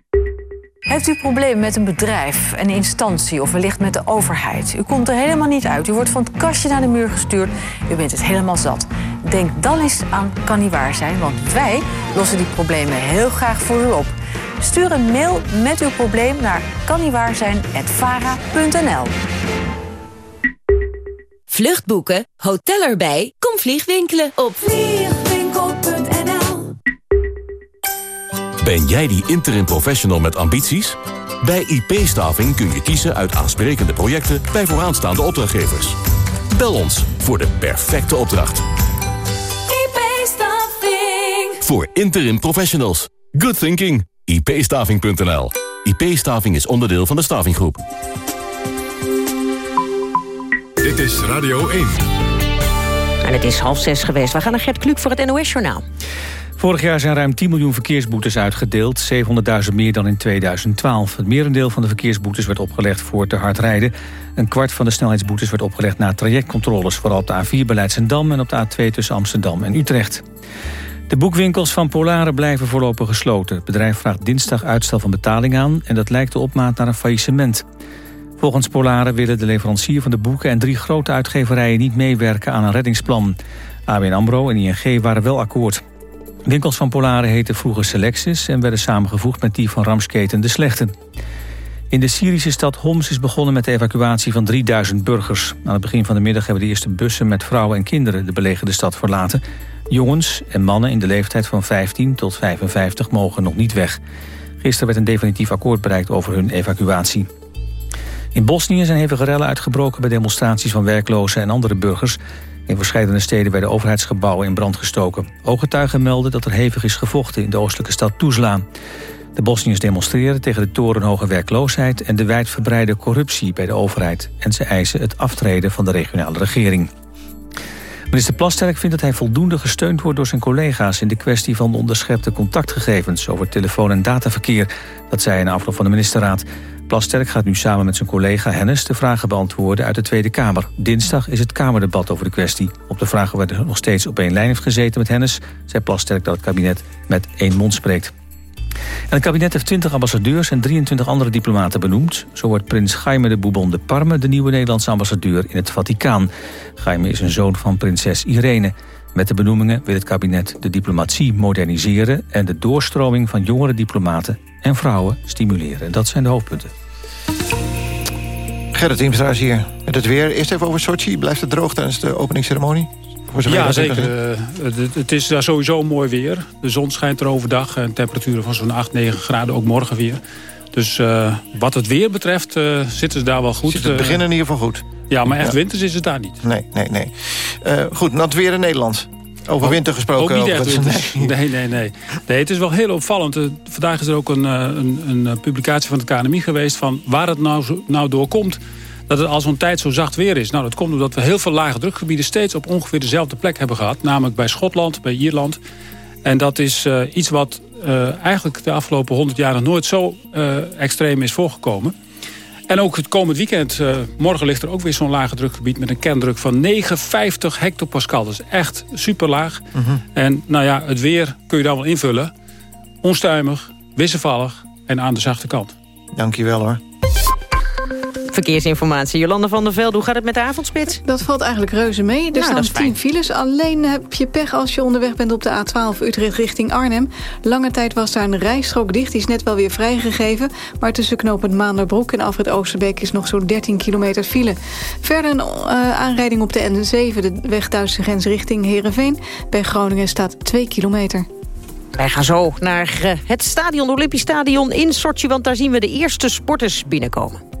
Heeft u problemen met een bedrijf, een instantie of wellicht met de overheid? U komt er helemaal niet uit. U wordt van het kastje naar de muur gestuurd. U bent het helemaal zat. Denk dan eens aan Kan Niet Waar Zijn, want wij lossen die problemen heel graag voor u op. Stuur een mail met uw probleem naar kanniewaarzijn.vara.nl Vluchtboeken, hotel erbij, kom vliegwinkelen op Ben jij die interim professional met ambities? Bij IP-staving kun je kiezen uit aansprekende projecten bij vooraanstaande opdrachtgevers. Bel ons voor de perfecte opdracht. IP-staving. Voor interim professionals. Good thinking. ipstaving.nl IP-staving is onderdeel van de Stavinggroep. Dit is Radio 1. En het is half zes geweest. We gaan naar Gert Kluk voor het NOS-journaal. Vorig jaar zijn ruim 10 miljoen verkeersboetes uitgedeeld. 700.000 meer dan in 2012. Het merendeel van de verkeersboetes werd opgelegd voor te hard rijden. Een kwart van de snelheidsboetes werd opgelegd na trajectcontroles... vooral op de A4 bij Leidschendam en op de A2 tussen Amsterdam en Utrecht. De boekwinkels van Polaren blijven voorlopig gesloten. Het bedrijf vraagt dinsdag uitstel van betaling aan... en dat lijkt de opmaat naar een faillissement. Volgens Polaren willen de leverancier van de boeken... en drie grote uitgeverijen niet meewerken aan een reddingsplan. ABN AMRO en ING waren wel akkoord. Winkels van Polaren heten vroeger Selectis... en werden samengevoegd met die van Ramsketen De Slechte. In de Syrische stad Homs is begonnen met de evacuatie van 3000 burgers. Aan het begin van de middag hebben de eerste bussen met vrouwen en kinderen... de belegerde stad verlaten. Jongens en mannen in de leeftijd van 15 tot 55 mogen nog niet weg. Gisteren werd een definitief akkoord bereikt over hun evacuatie. In Bosnië zijn hevige rellen uitgebroken bij demonstraties van werklozen en andere burgers. In verschillende steden werden overheidsgebouwen in brand gestoken. Ooggetuigen melden dat er hevig is gevochten in de oostelijke stad Tuzla. De Bosniërs demonstreren tegen de torenhoge werkloosheid... en de wijdverbreide corruptie bij de overheid. En ze eisen het aftreden van de regionale regering. Minister Plasterk vindt dat hij voldoende gesteund wordt door zijn collega's... in de kwestie van de onderschepte contactgegevens over telefoon- en dataverkeer. Dat zei in afloop van de ministerraad. Plasterk gaat nu samen met zijn collega Hennis de vragen beantwoorden uit de Tweede Kamer. Dinsdag is het Kamerdebat over de kwestie. Op de vragen waar hij nog steeds op één lijn heeft gezeten met Hennis... zei Plasterk dat het kabinet met één mond spreekt. En het kabinet heeft 20 ambassadeurs en 23 andere diplomaten benoemd. Zo wordt prins Jaime de Bourbon de Parme de nieuwe Nederlandse ambassadeur in het Vaticaan. Jaime is een zoon van prinses Irene. Met de benoemingen wil het kabinet de diplomatie moderniseren... en de doorstroming van jongere diplomaten en vrouwen stimuleren. Dat zijn de hoofdpunten. Gerrit Diemstra is hier met het weer. Eerst even over Sochi. Blijft het droog tijdens de openingsceremonie? Ja, zeker. Uh, het, is daar sowieso mooi weer. De zon schijnt er overdag en temperaturen van zo'n 8, 9 graden, ook morgen weer. Dus uh, wat het weer betreft uh, zitten ze daar wel goed. Zit het begin in ieder geval goed. Ja, maar echt ja. winters is het daar niet. Nee, nee, nee. goed, nat weer in Nederland. Over winter gesproken. Ook niet echt winters. Nee. nee, nee, nee. Nee, het is wel heel opvallend. vandaag is er ook een, een, een publicatie van het KNMI geweest... van waar het nou, nou door komt dat het al zo'n tijd zo zacht weer is. Nou, dat komt omdat we heel veel lage drukgebieden... steeds op ongeveer dezelfde plek hebben gehad. Namelijk bij Schotland, bij Ierland. En dat is uh, iets wat uh, eigenlijk de afgelopen 100 jaar... nog nooit zo uh, extreem is voorgekomen. En ook het komend weekend, morgen ligt er ook weer zo'n lage drukgebied... met een kerndruk van 59 hectopascal. Dat is echt super laag. Mm -hmm. En nou ja, het weer kun je dan wel invullen. Onstuimig, wisselvallig en aan de zachte kant. Dankjewel hoor. Verkeersinformatie. Jolanda van der Velde, hoe gaat het met de avondspits? Dat valt eigenlijk reuze mee. Er Nou, staan 10 files. Alleen heb je pech als je onderweg bent op de A12 Utrecht richting Arnhem. Lange tijd was daar een rijstrook dicht. Die is net wel weer vrijgegeven. Maar tussen knooppunt Maanderbroek en Alfred Oosterbeek... is nog zo'n 13 kilometer file. Verder een uh, aanrijding op de N7, de weg Duitse grens richting Heerenveen. Bij Groningen staat 2 kilometer. Wij gaan zo naar uh, het stadion, Olympisch Stadion in Sochi... want daar zien we de eerste sporters binnenkomen.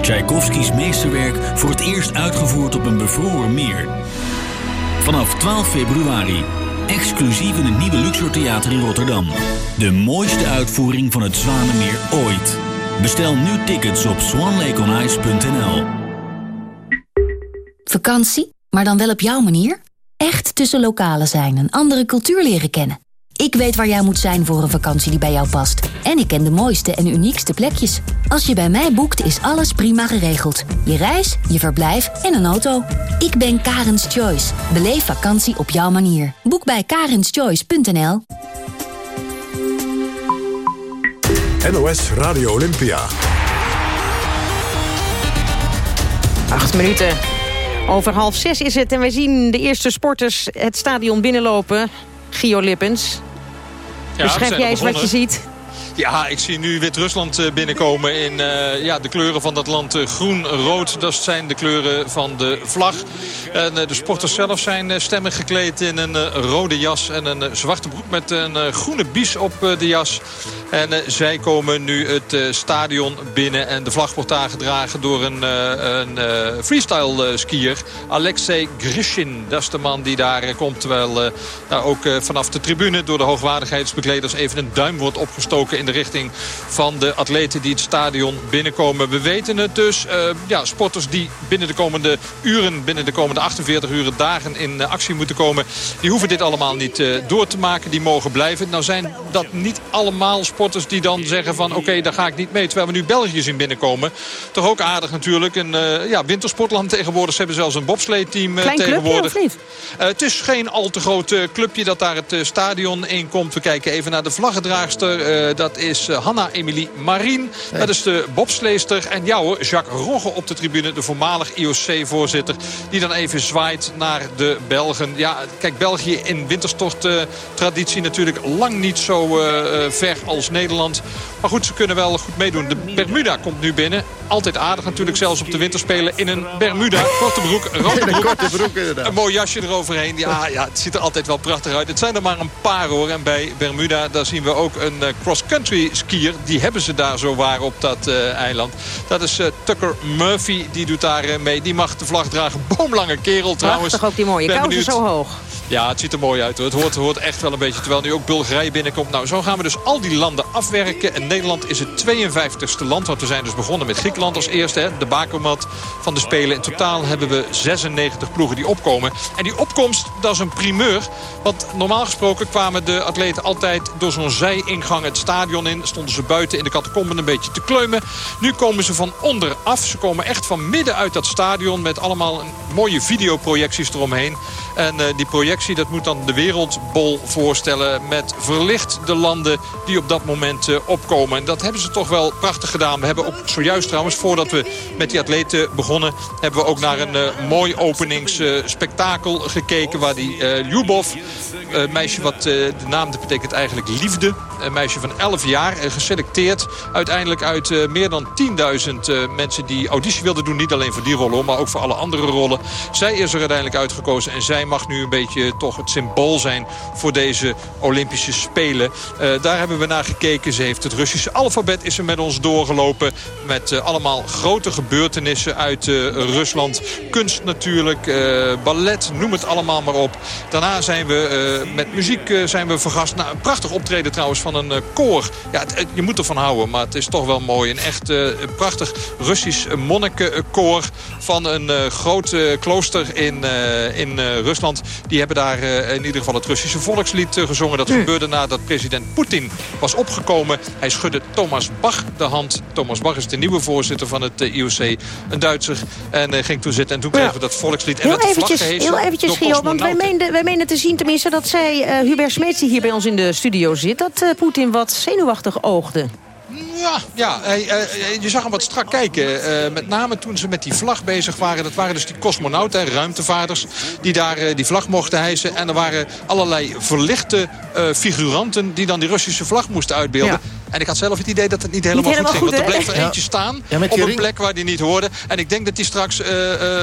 Tchaikovskis meesterwerk voor het eerst uitgevoerd op een bevroren meer. Vanaf 12 februari, exclusief in het nieuwe Luxor Theater in Rotterdam. De mooiste uitvoering van het Zwanenmeer ooit. Bestel nu tickets op swanlakeonice.nl Vakantie, maar dan wel op jouw manier? Echt tussen lokalen zijn en andere cultuur leren kennen. Ik weet waar jij moet zijn voor een vakantie die bij jou past. En ik ken de mooiste en uniekste plekjes. Als je bij mij boekt, is alles prima geregeld. Je reis, je verblijf en een auto. Ik ben Karens Choice. Beleef vakantie op jouw manier. Boek bij karenschoice.nl NOS Radio Olympia. Acht minuten. Over half zes is het en wij zien de eerste sporters het stadion binnenlopen. Gio Lippens. Ja, Beschrijf jij eens wat je ziet. Ja, ik zie nu Wit-Rusland binnenkomen in uh, ja, de kleuren van dat land groen-rood. Dat zijn de kleuren van de vlag. En de sporters zelf zijn stemmig gekleed in een rode jas en een zwarte broek met een groene bies op de jas. En zij komen nu het stadion binnen en de vlag wordt aangedragen door een, een freestyle skier. Alexei Grishin, dat is de man die daar komt. Terwijl nou, ook vanaf de tribune door de hoogwaardigheidsbekleders even een duim wordt opgestoken in de richting van de atleten die het stadion binnenkomen. We weten het dus. Uh, ja, sporters die binnen de komende uren, binnen de komende 48 uren dagen in uh, actie moeten komen. Die hoeven dit allemaal niet uh, door te maken. Die mogen blijven. Nou zijn dat niet allemaal sporters die dan zeggen van oké, okay, daar ga ik niet mee. Terwijl we nu België zien binnenkomen. Toch ook aardig natuurlijk. Een ja, wintersportland tegenwoordig. Ze hebben zelfs een bobsleeteam Klein tegenwoordig. Clubje, het is geen al te groot clubje dat daar het stadion in komt. We kijken even naar de vlaggedraagster. dat Dat is Hanna-Emilie Marien. Dat is de bobsleester. En jou, Jacques Rogge op de tribune. De voormalig IOC-voorzitter. Die dan even zwaait naar de Belgen. Ja, kijk, België in winterstort-traditie natuurlijk lang niet zo ver als Nederland. Maar goed, ze kunnen wel goed meedoen. De Bermuda komt nu binnen. Altijd aardig natuurlijk, zelfs op de winterspelen in een Bermuda. Korte broek, rode broek. korte broek inderdaad. Een mooi jasje eroverheen. Ja, ja, het ziet er altijd wel prachtig uit. Het zijn er maar een paar hoor. En bij Bermuda, daar zien we ook een uh, cross-country skier. Die hebben ze daar zo waar op dat uh, eiland. Dat is uh, Tucker Murphy, die doet daar mee. Die mag de vlag dragen. Boomlange kerel trouwens. Prachtig ook die mooie kousen zo hoog. Ja, het ziet er mooi uit. Hoor. Het hoort, hoort echt wel een beetje. Terwijl nu ook Bulgarije binnenkomt. Nou, zo gaan we dus al die landen afwerken. En Nederland is het 52ste land. Want we zijn dus begonnen met Griekenland als eerste. Hè, de bakermat van de Spelen. In totaal hebben we 96 ploegen die opkomen. En die opkomst, dat is een primeur. Want normaal gesproken kwamen de atleten altijd door zo'n zijingang het stadion in. Stonden ze buiten in de catacomben een beetje te kleumen. Nu komen ze van onderaf. Ze komen echt van midden uit dat stadion. Met allemaal mooie videoprojecties eromheen. En uh, die projectie dat moet dan de wereldbol voorstellen... met verlicht de landen die op dat moment uh, opkomen. En dat hebben ze toch wel prachtig gedaan. We hebben ook zojuist trouwens, voordat we met die atleten begonnen... hebben we ook naar een uh, mooi openingsspektakel gekeken... waar die Ljubov, een meisje wat de naam betekent eigenlijk liefde... een meisje van 11 jaar, geselecteerd uiteindelijk uit meer dan 10.000 mensen... die auditie wilden doen, niet alleen voor die rollen... maar ook voor alle andere rollen. Zij is er uiteindelijk uitgekozen en zij mag nu een beetje toch het symbool zijn voor deze Olympische Spelen. Uh, daar hebben we naar gekeken. Ze heeft het Russische alfabet is er met ons doorgelopen. Met uh, allemaal grote gebeurtenissen uit uh, Rusland. Kunst natuurlijk, ballet, noem het allemaal maar op. Daarna zijn we met muziek zijn we vergast. Nou, een prachtig optreden trouwens van een koor. Ja, het, het, je moet ervan houden, maar het is toch wel mooi. Een echt een prachtig Russisch monnikenkoor van een groot klooster in, in Rusland. Die hebben daar in ieder geval het Russische volkslied gezongen. Dat gebeurde nadat president Poetin was opgekomen. Hij schudde Thomas Bach de hand. Thomas Bach is de nieuwe voorzitter van het uh, IOC. Een Duitser. En ging toen zitten. En toen kregen we dat volkslied. En heel werd eventjes, de heel eventjes Gio, want wij meenden, wij meenden te zien tenminste... dat zij, Hubert Smeets, die hier bij ons in de studio zit... dat Poetin wat zenuwachtig oogde. Ja, ja hij, hij, je zag hem wat strak kijken. Uh, met name toen ze met die vlag bezig waren. Dat waren dus die cosmonauten, ruimtevaarders... die daar uh, die vlag mochten hijsen. En er waren allerlei verlichte uh, figuranten... die dan die Russische vlag moesten uitbeelden. Ja. En ik had zelf het idee dat het niet helemaal, niet helemaal goed ging. Goed, want er bleef er ja. eentje staan ja, op een ring. plek waar hij niet hoorde. En ik denk dat hij straks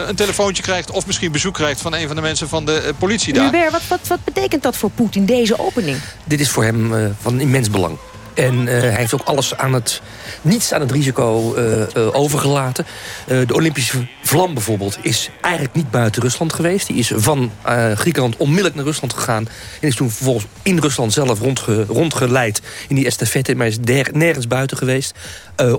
een telefoontje krijgt... of misschien bezoek krijgt van een van de mensen van de politie daar. Hubert, wat, wat, wat betekent dat voor Poetin, deze opening? Dit is voor hem van immens belang. En uh, hij heeft ook alles aan het, niets aan het risico uh, uh, overgelaten. de Olympische vlam bijvoorbeeld is eigenlijk niet buiten Rusland geweest. Die is van Griekenland onmiddellijk naar Rusland gegaan. En is toen vervolgens in Rusland zelf rondge, rondgeleid in die estafette. Maar is nergens buiten geweest.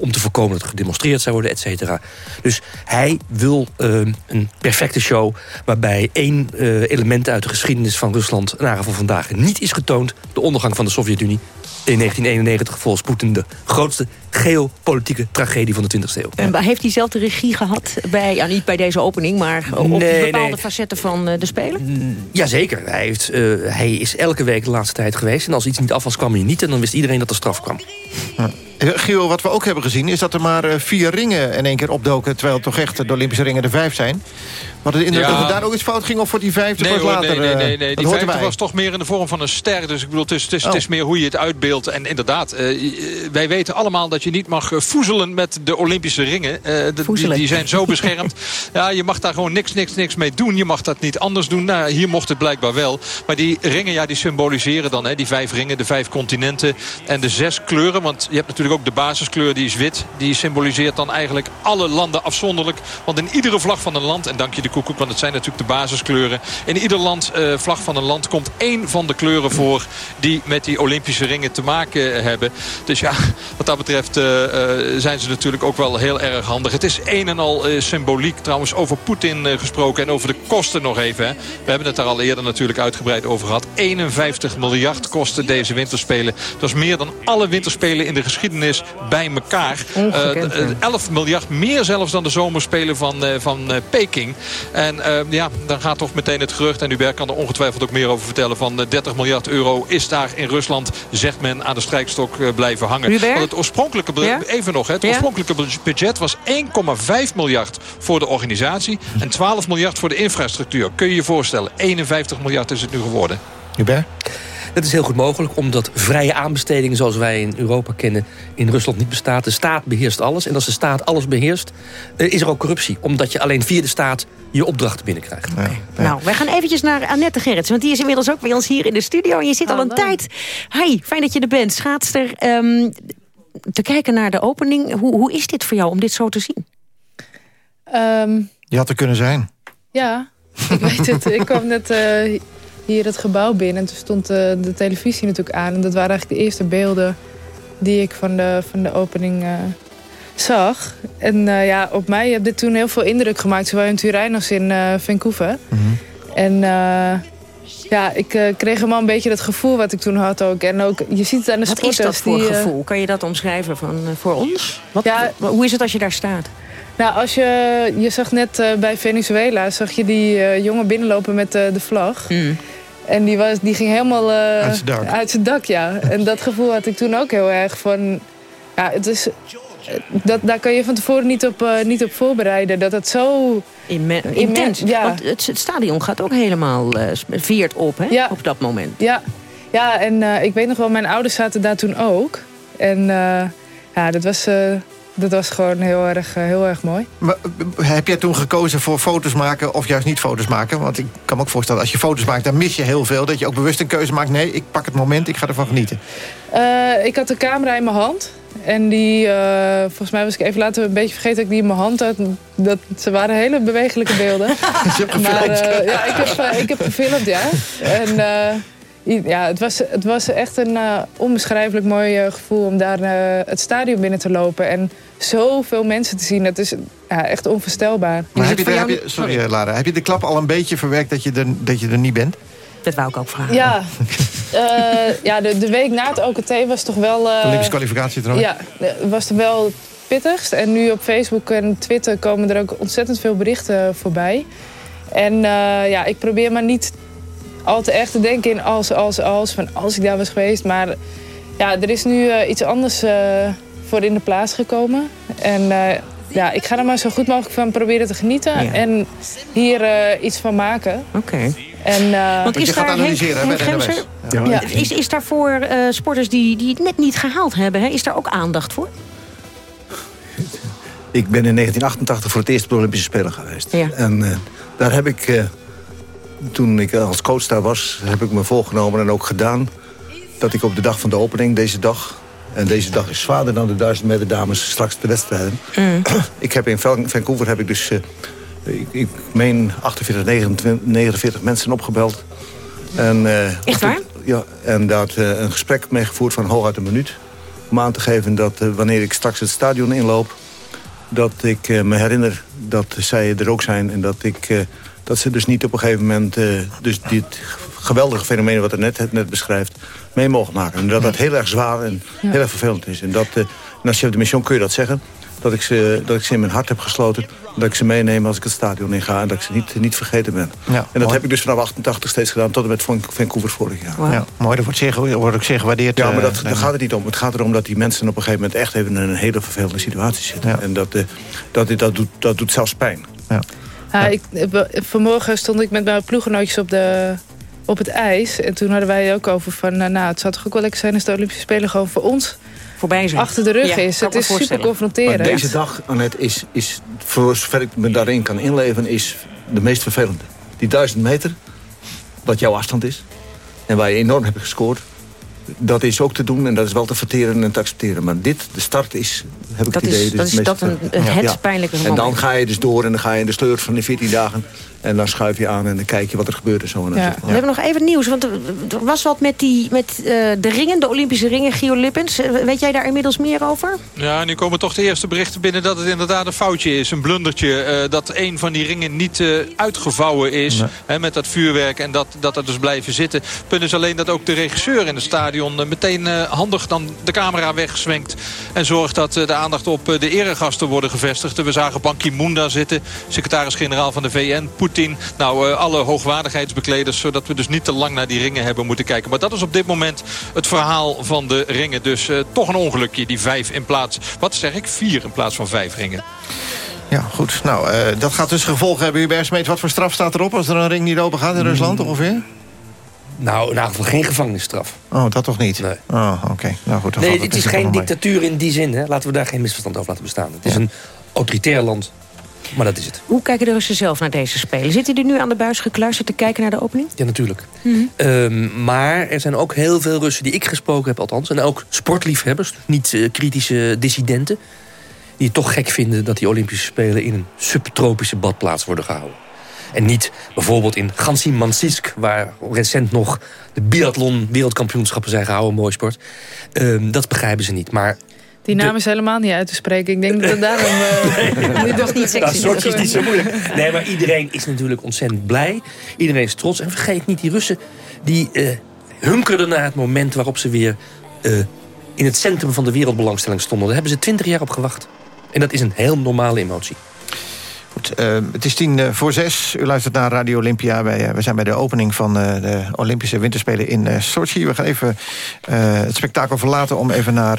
om te voorkomen dat er gedemonstreerd zou worden, et cetera. Dus hij wil een perfecte show... waarbij één element uit de geschiedenis van Rusland... naar van vandaag niet is getoond. De ondergang van de Sovjet-Unie in 1991 volgens de grootste geopolitieke tragedie van de 20e eeuw. En heeft hij zelf de regie gehad, bij, ja, niet bij deze opening... maar op nee, bepaalde nee. facetten van uh, de Spelen? Jazeker. Hij, heeft, uh, hij is elke week de laatste tijd geweest. En als iets niet af was, kwam hij niet. En dan wist iedereen dat er straf kwam. Ja. Gio, wat we ook hebben gezien is dat er maar vier ringen in één keer opdoken... terwijl het toch echt de Olympische ringen er vijf zijn. Maar de indruk Ja. dat er daar ook iets fout ging... of voor die vijfde Nee, hoor, later... nee, nee, eh, nee, nee. dat Die hoort vijfde was toch meer in de vorm van een ster. Dus ik bedoel, het is, het is, het is Oh. meer hoe je het uitbeeldt. En inderdaad, eh, wij weten allemaal dat je niet mag eh, voezelen met de Olympische ringen. Eh, die, die zijn zo beschermd. ja, je mag daar gewoon niks, niks, niks mee doen. Je mag dat niet anders doen. Nou, hier mocht het blijkbaar wel. Maar die ringen, ja, die symboliseren dan hè, die vijf ringen, de vijf continenten en de zes kleuren. Want je hebt natuurlijk ook de basiskleur, die is wit. Die symboliseert dan eigenlijk alle landen afzonderlijk. Want in iedere vlag van een land, en dank je de koekoek, want het zijn natuurlijk de basiskleuren. In ieder land, eh, vlag van een land komt één van de kleuren voor die met die Olympische ringen te maken hebben. Dus ja, wat dat betreft betreft uh, uh, zijn ze natuurlijk ook wel heel erg handig. Het is een en al uh, symboliek. Trouwens over Poetin gesproken en over de kosten nog even. Hè. We hebben het daar al eerder natuurlijk uitgebreid over gehad. 51 miljard kosten deze winterspelen. Dat is meer dan alle winterspelen in de geschiedenis bij elkaar. 11 miljard, meer zelfs dan de zomerspelen van, van Peking. En ja, dan gaat toch meteen het gerucht, en Hubert kan er ongetwijfeld ook meer over vertellen... van 30 miljard euro is daar in Rusland, zegt men, aan de strijkstok blijven hangen. Hubert? Want het oorspronkelijke, ja? even nog, hè, het oorspronkelijke budget was 1,5 miljard voor de organisatie... en 12 miljard voor de infrastructuur. Kun je je voorstellen, 51 miljard is het nu geworden. Hubert? Dat is heel goed mogelijk, omdat vrije aanbesteding zoals wij in Europa kennen in Rusland niet bestaat. De staat beheerst alles. En als de staat alles beheerst, is er ook corruptie. Omdat je alleen via de staat je opdrachten binnenkrijgt. Ja, ja. Nou, wij gaan eventjes naar Annette Gerrits. Want die is inmiddels ook bij ons hier in de studio. En je zit al een tijd. Hi, fijn dat je er bent. Schaatster, um, te kijken naar de opening. Hoe, hoe is dit voor jou om dit zo te zien? Um, je had er kunnen zijn. Ja, ik weet het. Ik kwam net uh, hier het gebouw binnen. En toen stond uh, de televisie natuurlijk aan. En dat waren eigenlijk de eerste beelden die ik van de, van de opening uh, zag. En ja, op mij heeft dit toen heel veel indruk gemaakt. Zowel in Turijn als in Vancouver. Mm -hmm. En ja, ik uh, kreeg helemaal een beetje dat gevoel wat ik toen had ook. En ook, je ziet het aan de wat sporters. Wat is dat voor die, uh, gevoel? Kan je dat omschrijven van, uh, voor ons? Wat, ja, hoe is het als je daar staat? Nou, als je, je zag net bij Venezuela, zag je die jongen binnenlopen met de vlag. Mm. En die, was, die ging helemaal uit zijn dak. Dak, ja. En dat gevoel had ik toen ook heel erg van... Ja, het is, dat, daar kan je van tevoren niet op, uh, niet op voorbereiden. Dat het zo... Intens. Ja. Want het, het, stadion gaat ook helemaal uh, veert op hè? Ja. op dat moment. Ja, ja en uh, ik weet nog wel, mijn ouders zaten daar toen ook. En ja, dat was, dat was gewoon heel erg, heel erg mooi. Maar, heb jij toen gekozen voor foto's maken of juist niet foto's maken? Want ik kan me ook voorstellen, als je foto's maakt, dan mis je heel veel. Dat je ook bewust een keuze maakt. Nee, ik pak het moment, ik ga ervan genieten. ik had de camera in mijn hand. En die, uh, volgens mij was ik even later een beetje vergeten dat ik die in mijn hand had. Dat, ze waren hele bewegelijke beelden. maar uh, ja, ik heb, uh, ik heb gefilmd, ja. En ja, het was, het was echt een onbeschrijfelijk mooi gevoel om daar het stadion binnen te lopen. En zoveel mensen te zien. Dat is ja, echt onvoorstelbaar. Maar heb je, de, heb je, sorry Lara, heb je de klap al een beetje verwerkt dat je er, dat je er niet bent? Dat wou ik ook vragen. Ja, uh, ja de, de week na het OKT was toch wel... Uh, Olympische kwalificatie trouwens. Ja, was toch wel het pittigst. En nu op Facebook en Twitter komen er ook ontzettend veel berichten voorbij. En uh, ja, ik probeer maar niet al te erg te denken in als, als, als... van als ik daar was geweest. Maar ja, er is nu iets anders voor in de plaats gekomen. En ja, ik ga er maar zo goed mogelijk van proberen te genieten. Ja. En hier iets van maken. Oké. Okay. En, uh, Want is je gaat analyseren Henk, bij de NOS. Ja. Ja. Is, is daar voor uh, sporters die, die het net niet gehaald hebben... Hè? is daar ook aandacht voor? Ik ben in 1988 voor het eerst op de Olympische Spelen geweest. Ja. En uh, daar heb ik, toen ik als coach daar was... heb ik me voorgenomen en ook gedaan... dat ik op de dag van de opening, deze dag... en deze dag is zwaarder dan de 1000 meter dames straks de wedstrijden... Mm. ik heb in Vancouver heb ik dus... Ik, ik, meen 48, 29, 49 mensen opgebeld. En, uh, Echt waar? Ja, en daar had uh, een gesprek mee gevoerd van hooguit een minuut. Om aan te geven dat uh, wanneer ik straks het stadion inloop... dat ik me herinner dat zij er ook zijn. En dat, ik, dat ze dus niet op een gegeven moment... dus dit geweldige fenomeen wat er net, het net beschrijft... mee mogen maken. En dat dat heel erg zwaar en ja. heel erg vervelend is. En, dat, en als chef de mission kun je dat zeggen dat ik, ze, dat ik ze in mijn hart heb gesloten. Dat ik ze meeneem als ik het stadion in ga. En dat ik ze niet, niet vergeten ben. Ja, en dat mooi. heb ik dus vanaf 88 steeds gedaan. Tot en met Vancouver vorig jaar. Wow. Ja, mooi, dat wordt, zeer, wordt ook zeer gewaardeerd. Ja, maar dat, uh, daar gaat het niet om. Het gaat erom dat die mensen op een gegeven moment... echt even in een hele vervelende situatie zitten. Ja. En dat, uh, dat, dat, doet, dat doet zelfs pijn. Ja. Ja, ik, vanmorgen stond ik met mijn ploegenootjes op de op het ijs. En toen hadden wij ook over van... nou, het zou toch ook wel lekker zijn als de Olympische Spelen gewoon voor ons voorbij zijn. achter de rug ja, is. Het is super confronterend. Maar deze dag, Annette, is, is, voor zover ik me daarin kan inleven... is de meest vervelende. Die duizend meter, wat jouw afstand is... en waar je enorm hebt gescoord... dat is ook te doen en dat is wel te verteren en te accepteren. Maar dit, de start is, heb ik dat het idee... Is, dat is dat een, een, het ja. pijnlijke moment. En dan ga je dus door en dan ga je in de sleur van die 14 dagen... En dan schuif je aan en dan kijk je wat er gebeurt. En zo. En Ja. We hebben nog even nieuws, want er was wat met, die, met eh, de ringen, de Olympische ringen, Gio Lippens. Eh, Weet jij daar inmiddels meer over? Ja, nu komen toch de eerste berichten binnen dat het inderdaad een foutje is. Een blundertje. eh, dat een van die ringen niet eh, uitgevouwen is hè, met dat vuurwerk. En dat, dat er dus blijven zitten. Het punt is alleen dat ook de regisseur in het stadion... eh, meteen eh, handig dan de camera wegzwenkt. En zorgt dat eh, de aandacht op eh, de eregasten worden gevestigd. We zagen Ban Ki-moon daar zitten. Secretaris-generaal van de VN, Poetin. Nou, eh, alle hoogwaardigheidsbekleders. Zodat we dus niet te lang naar die ringen hebben moeten kijken. Maar dat is op dit moment het verhaal van de ringen. Dus eh, toch een ongelukje, die vijf in plaats... Wat zeg ik? Vier in plaats van vijf ringen. Ja, goed. Nou, dat gaat dus gevolgen hebben. Hubert Smeet, wat voor straf staat erop als er een ring niet open gaat in Rusland ongeveer? Nou, in ieder geval geen gevangenisstraf. Oh, dat toch niet? Nee. Oh, oké. Nou goed, dan Nee, valt het is geen dictatuur in die zin. Hè. Laten we daar geen misverstand over laten bestaan. Het is een autoritair land. Maar dat is het. Hoe kijken de Russen zelf naar deze Spelen? Zitten die nu aan de buis gekluisterd te kijken naar de opening? Ja, natuurlijk. Ehm, maar er zijn ook heel veel Russen die ik gesproken heb althans. En ook sportliefhebbers, dus niet eh, kritische dissidenten. Die het toch gek vinden dat die Olympische Spelen in een subtropische badplaats worden gehouden. En niet bijvoorbeeld in Gansi-Mansisk... waar recent nog de biathlon wereldkampioenschappen zijn gehouden. Mooi sport. Ehm, dat begrijpen ze niet. Maar Die naam is helemaal niet uit te spreken. Ik denk dat het daarom... eh, Dit was niet Dat soort is niet zo moeilijk. Nee, maar iedereen is natuurlijk ontzettend blij. Iedereen is trots. En vergeet niet, die Russen die eh hunkerden naar het moment waarop ze weer eh, in het centrum van de wereldbelangstelling stonden. Daar hebben ze twintig jaar op gewacht. En dat is een heel normale emotie. Goed, eh, het is tien eh, voor zes. U luistert naar Radio Olympia. Wij, eh, we zijn bij de opening van eh, de Olympische Winterspelen in Sochi. We gaan even het spektakel verlaten om even naar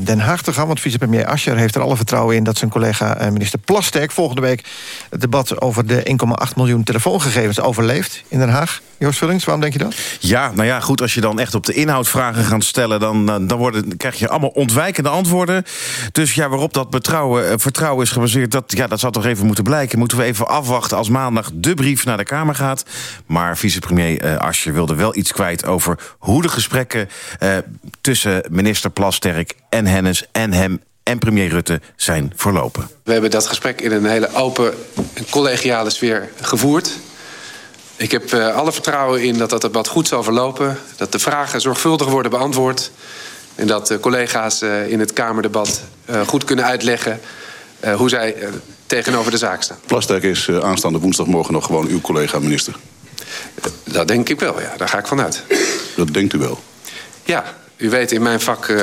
Den Haag te gaan. Want vicepremier Ascher heeft er alle vertrouwen in... dat zijn collega minister Plasterk volgende week... het debat over de 1,8 miljoen telefoongegevens overleeft in Den Haag. Joost Vullings, waarom denk je dat? Ja, nou ja, goed, als je dan echt op de inhoud vragen gaat stellen... dan, dan, dan worden, dan krijg je allemaal ontwijkende antwoorden. Dus ja, waarop dat betrouwen, eh, vertrouwen is gebaseerd... Dat, ja, dat zal toch even moeten blijken. Moeten we even afwachten als maandag de brief naar de Kamer gaat. Maar vicepremier uh, Asje wilde wel iets kwijt over... hoe de gesprekken uh, tussen minister Plasterk en Hennis en hem en premier Rutte zijn verlopen. We hebben dat gesprek in een hele open en collegiale sfeer gevoerd. Ik heb uh, alle vertrouwen in dat dat debat goed zal verlopen. Dat de vragen zorgvuldig worden beantwoord. En dat de collega's uh, in het Kamerdebat uh, goed kunnen uitleggen hoe zij tegenover de zaak staan. Plasterk is aanstaande woensdagmorgen nog gewoon uw collega-minister. Dat denk ik wel, ja. Daar ga ik vanuit. Dat denkt u wel? Ja, u weet, in mijn vak uh,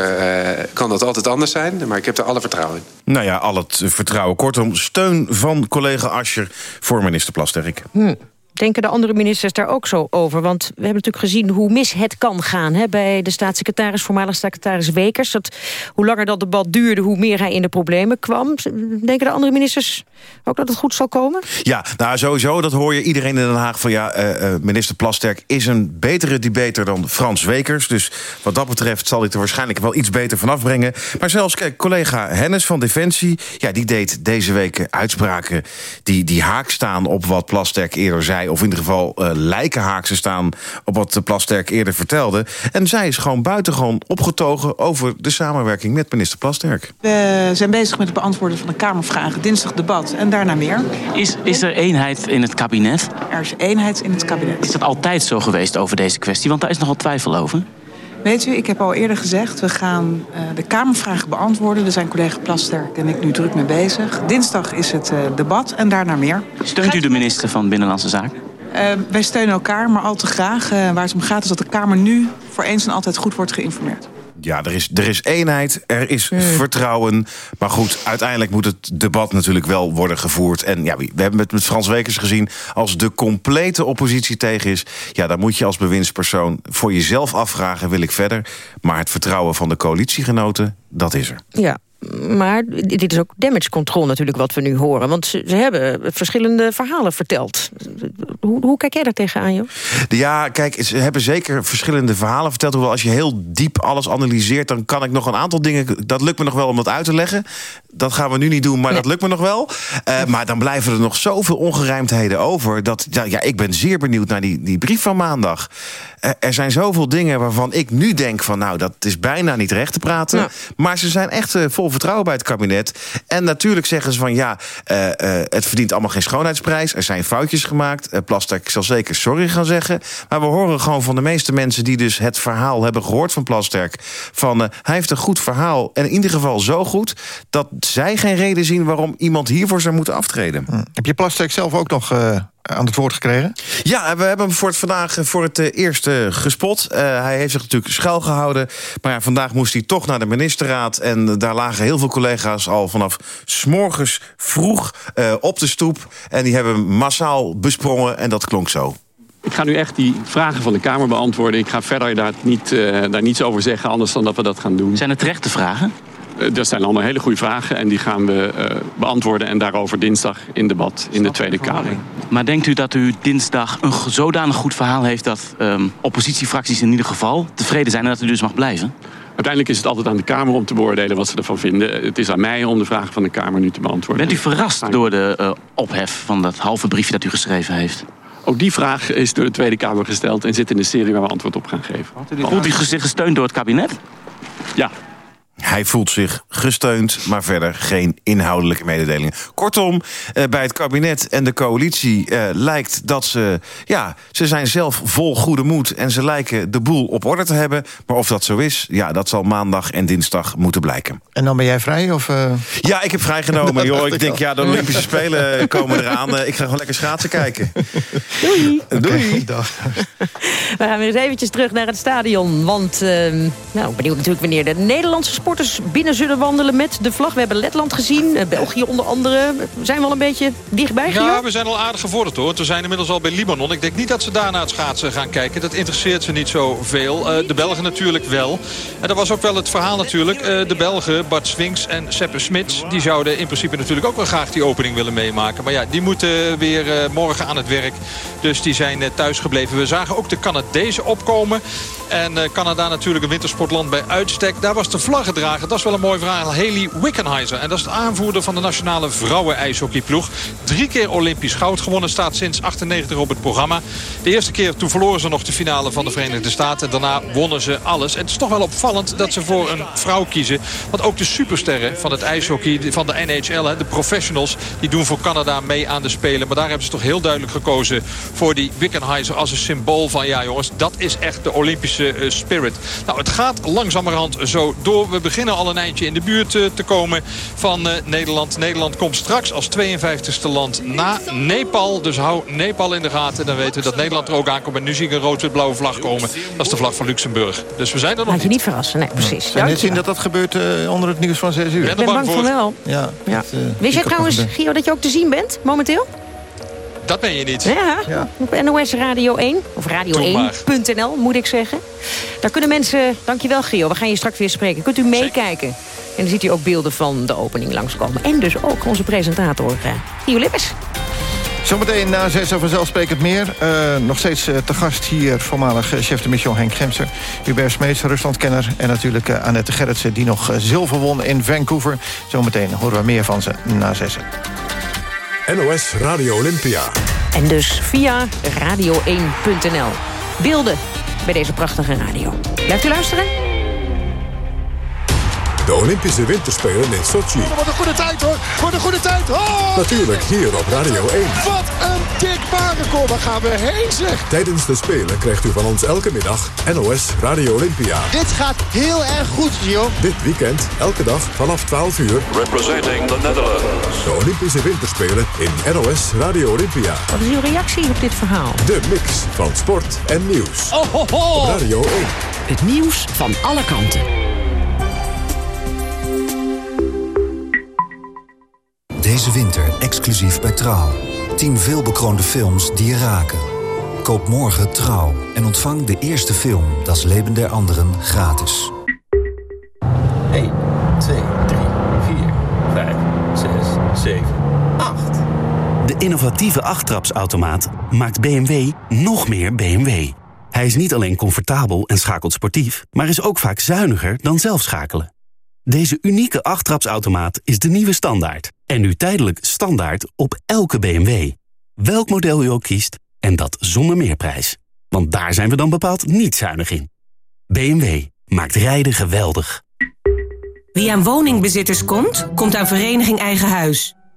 kan dat altijd anders zijn, maar ik heb er alle vertrouwen in. Nou ja, al het vertrouwen. Kortom, steun van collega Ascher voor minister Plasterk. Hm. Denken de andere ministers daar ook zo over? Want we hebben natuurlijk gezien hoe mis het kan gaan... Hè, bij de staatssecretaris, voormalig staatssecretaris Wekers. Dat, hoe langer dat debat duurde, hoe meer hij in de problemen kwam. Denken de andere ministers ook dat het goed zal komen? Ja, nou sowieso, dat hoor je iedereen in Den Haag van... ja, uh, minister Plasterk is een betere debater dan Frans Wekers. Dus wat dat betreft zal hij er waarschijnlijk wel iets beter vanaf brengen. Maar zelfs kijk, collega Hennis van Defensie... ja, die deed deze week uitspraken die, die haak staan op wat Plasterk eerder zei of in ieder geval uh, lijken haakse staan op wat Plasterk eerder vertelde. En zij is gewoon buitengewoon opgetogen over de samenwerking met minister Plasterk. We zijn bezig met het beantwoorden van de Kamervragen, dinsdag debat en daarna meer. Is, is er eenheid in het kabinet? Er is eenheid in het kabinet. Is dat altijd zo geweest over deze kwestie? Want daar is nogal twijfel over. Weet u, ik heb al eerder gezegd, we gaan uh, de Kamervragen beantwoorden. Daar zijn collega Plasterk en ik nu druk mee bezig. Dinsdag is het uh, debat en daarna meer. Steunt u de minister van Binnenlandse Zaken? Uh, wij steunen elkaar, maar al te graag. Waar het om gaat is dat de Kamer nu voor eens en altijd goed wordt geïnformeerd. Ja, er is, er is eenheid, er is hmm. vertrouwen. Maar goed, uiteindelijk moet het debat natuurlijk wel worden gevoerd. En ja, we hebben het met Frans Wekers gezien... als de complete oppositie tegen is... ja, dan moet je als bewindspersoon voor jezelf afvragen... wil ik verder? Maar het vertrouwen van de coalitiegenoten, dat is er. Ja, maar dit is ook damage control natuurlijk wat we nu horen. Want ze, ze hebben verschillende verhalen verteld. Hoe, hoe kijk jij daar tegenaan, joh? Ja, kijk, ze hebben zeker verschillende verhalen verteld. Hoewel als je heel diep alles analyseert... dan kan ik nog een aantal dingen... dat lukt me nog wel om dat uit te leggen. Dat gaan we nu niet doen, maar dat lukt me nog wel. Uh, maar dan blijven er nog zoveel ongerijmdheden over... dat ja, ja, ik ben zeer benieuwd naar die, die brief van maandag. Uh, er zijn zoveel dingen waarvan ik nu denk van... nou, dat is bijna niet recht te praten. Ja. Maar ze zijn echt uh, vol vertrouwen bij het kabinet. En natuurlijk zeggen ze van ja, het verdient allemaal geen schoonheidsprijs. Er zijn foutjes gemaakt. Uh, Plasterk zal zeker sorry gaan zeggen. Maar we horen gewoon van de meeste mensen die dus het verhaal hebben gehoord van Plasterk... van hij heeft een goed verhaal en in ieder geval zo goed... dat zij geen reden zien waarom iemand hiervoor zou moeten aftreden. Hm. Heb je Plasterk zelf ook nog... Aan het woord gekregen? Ja, we hebben hem voor het vandaag voor het uh, eerst uh, gespot. Uh, hij heeft zich natuurlijk schuil gehouden. Maar ja, vandaag moest hij toch naar de ministerraad. En daar lagen heel veel collega's al vanaf s'morgens vroeg op de stoep. En die hebben massaal besprongen en dat klonk zo. Ik ga nu echt die vragen van de Kamer beantwoorden. Ik ga verder daar, niet, daar niets over zeggen, anders dan dat we dat gaan doen. Zijn het terechte vragen? Dat zijn allemaal hele goede vragen en die gaan we uh, beantwoorden... en daarover dinsdag in debat in de Tweede Kamer. Maar denkt u dat u dinsdag een zodanig goed verhaal heeft... dat um, oppositiefracties in ieder geval tevreden zijn en dat u dus mag blijven? Uiteindelijk is het altijd aan de Kamer om te beoordelen wat ze ervan vinden. Het is aan mij om de vragen van de Kamer nu te beantwoorden. Bent u verrast door de uh, ophef van dat halve briefje dat u geschreven heeft? Ook die vraag is door de Tweede Kamer gesteld... en zit in de serie waar we antwoord op gaan geven. Voelt u zich gesteund door het kabinet? Ja, hij voelt zich gesteund, maar verder geen inhoudelijke mededelingen. Kortom, bij het kabinet en de coalitie uh, lijkt dat ze... ja, ze zijn zelf vol goede moed en ze lijken de boel op orde te hebben. Maar of dat zo is, ja, dat zal maandag en dinsdag moeten blijken. En dan ben jij vrij? Of, uh... Ja, ik heb vrijgenomen. joh. Ik denk, ja, de Olympische Spelen komen eraan. ik ga gewoon lekker schaatsen kijken. Doei. Doei. We gaan weer eens eventjes terug naar het stadion. Want, uh, nou, benieuwd natuurlijk wanneer de Nederlandse sporters binnen zullen wandelen met de vlag. We hebben Letland gezien, België onder andere. Zijn we al een beetje dichtbij, Gio? Ja, we zijn al aardig gevorderd hoor. We zijn inmiddels al bij Libanon. Ik denk niet dat ze daar naar het schaatsen gaan kijken. Dat interesseert ze niet zoveel. Uh, de Belgen natuurlijk wel. En dat was ook wel het verhaal natuurlijk. Uh, de Belgen, Bart Swings en Seppe Smits... die zouden in principe natuurlijk ook wel graag die opening willen meemaken. Maar ja, die moeten weer uh, morgen aan het werk. Dus die zijn thuis gebleven. We zagen ook de Canadezen opkomen. En Canada natuurlijk een wintersportland bij uitstek. Daar was de Dat is wel een mooi verhaal. Haley Wickenheiser. En dat is de aanvoerder van de nationale vrouwen-ijshockeyploeg. Drie keer Olympisch goud gewonnen. Staat sinds 98 op het programma. De eerste keer toen verloren ze nog de finale van de Verenigde Staten. En daarna wonnen ze alles. En het is toch wel opvallend dat ze voor een vrouw kiezen. Want ook de supersterren van het ijshockey, van de NHL, de professionals... die doen voor Canada mee aan de Spelen. Maar daar hebben ze toch heel duidelijk gekozen voor die Wickenheiser... als een symbool van, ja jongens, dat is echt de Olympische uh, spirit. Nou, het gaat langzamerhand zo door. We beginnen al een eindje in de buurt uh, te komen van uh, Nederland. Nederland komt straks als 52e land na Nepal. Dus hou Nepal in de gaten. Dan weten we dat Nederland er ook aankomt. En nu zie ik een rood-wit-blauwe vlag komen. Dat is de vlag van Luxemburg. Dus we zijn er nog Laat je niet verrassen. Nee, precies. En net zien dat dat gebeurt uh, onder het nieuws van 6 uur. Ik ben bang voor wel. Ja, ja. Dat, uh, Wist jij trouwens, Gio, dat je ook te zien bent momenteel? Dat ben je niet. Ja, ja. op NOS Radio 1. Of radio1.nl moet ik zeggen. Daar kunnen mensen... Dankjewel Gio, we gaan je straks weer spreken. Kunt u meekijken. En dan ziet u ook beelden van de opening langskomen. En dus ook onze presentator uh, Gio Lippes. Zometeen na zes of vanzelfsprekend meer. Uh, nog steeds uh, te gast hier voormalig chef de mission Henk Gemser. Hubert Smeets, Ruslandkenner. En natuurlijk uh, Annette Gerritsen die nog zilver won in Vancouver. Zometeen horen we meer van ze na zessen. NOS Radio Olympia. En dus via radio1.nl. Beelden bij deze prachtige radio. Blijft u luisteren? De Olympische Winterspelen in Sochi. Wat een goede tijd hoor. Wat een goede tijd. Oh! Natuurlijk hier op Radio 1. Wat een dik baanrecord. Waar gaan we heen zeg. Tijdens de Spelen krijgt u van ons elke middag NOS Radio Olympia. Dit gaat heel erg goed, Gio. Dit weekend, elke dag vanaf 12 uur. Representing the Netherlands. De Olympische Winterspelen in NOS Radio Olympia. Wat is uw reactie op dit verhaal? De mix van sport en nieuws. Oh, ho, ho. Op Radio 1. Het nieuws van alle kanten. Deze winter exclusief bij Trouw. 10 veelbekroonde films die je raken. Koop morgen Trouw en ontvang de eerste film Das Leben der Anderen gratis. 1, 2, 3, 4, 5, 6, 7, 8. De innovatieve achttrapsautomaat maakt BMW nog meer BMW. Hij is niet alleen comfortabel en schakelt sportief... maar is ook vaak zuiniger dan zelf schakelen. Deze unieke achttrapsautomaat is de nieuwe standaard. En nu tijdelijk standaard op elke BMW. Welk model u ook kiest, en dat zonder meerprijs. Want daar zijn we dan bepaald niet zuinig in. BMW maakt rijden geweldig. Wie aan woningbezitters komt, komt aan Vereniging Eigen Huis.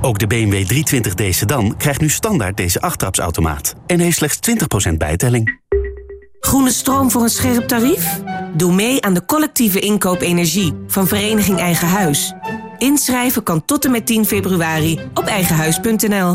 ook de BMW 320d sedan krijgt nu standaard deze achttrapsautomaat. En heeft slechts 20% bijtelling. Groene stroom voor een scherp tarief? Doe mee aan de collectieve inkoop energie van Vereniging Eigen Huis. Inschrijven kan tot en met 10 februari op eigenhuis.nl.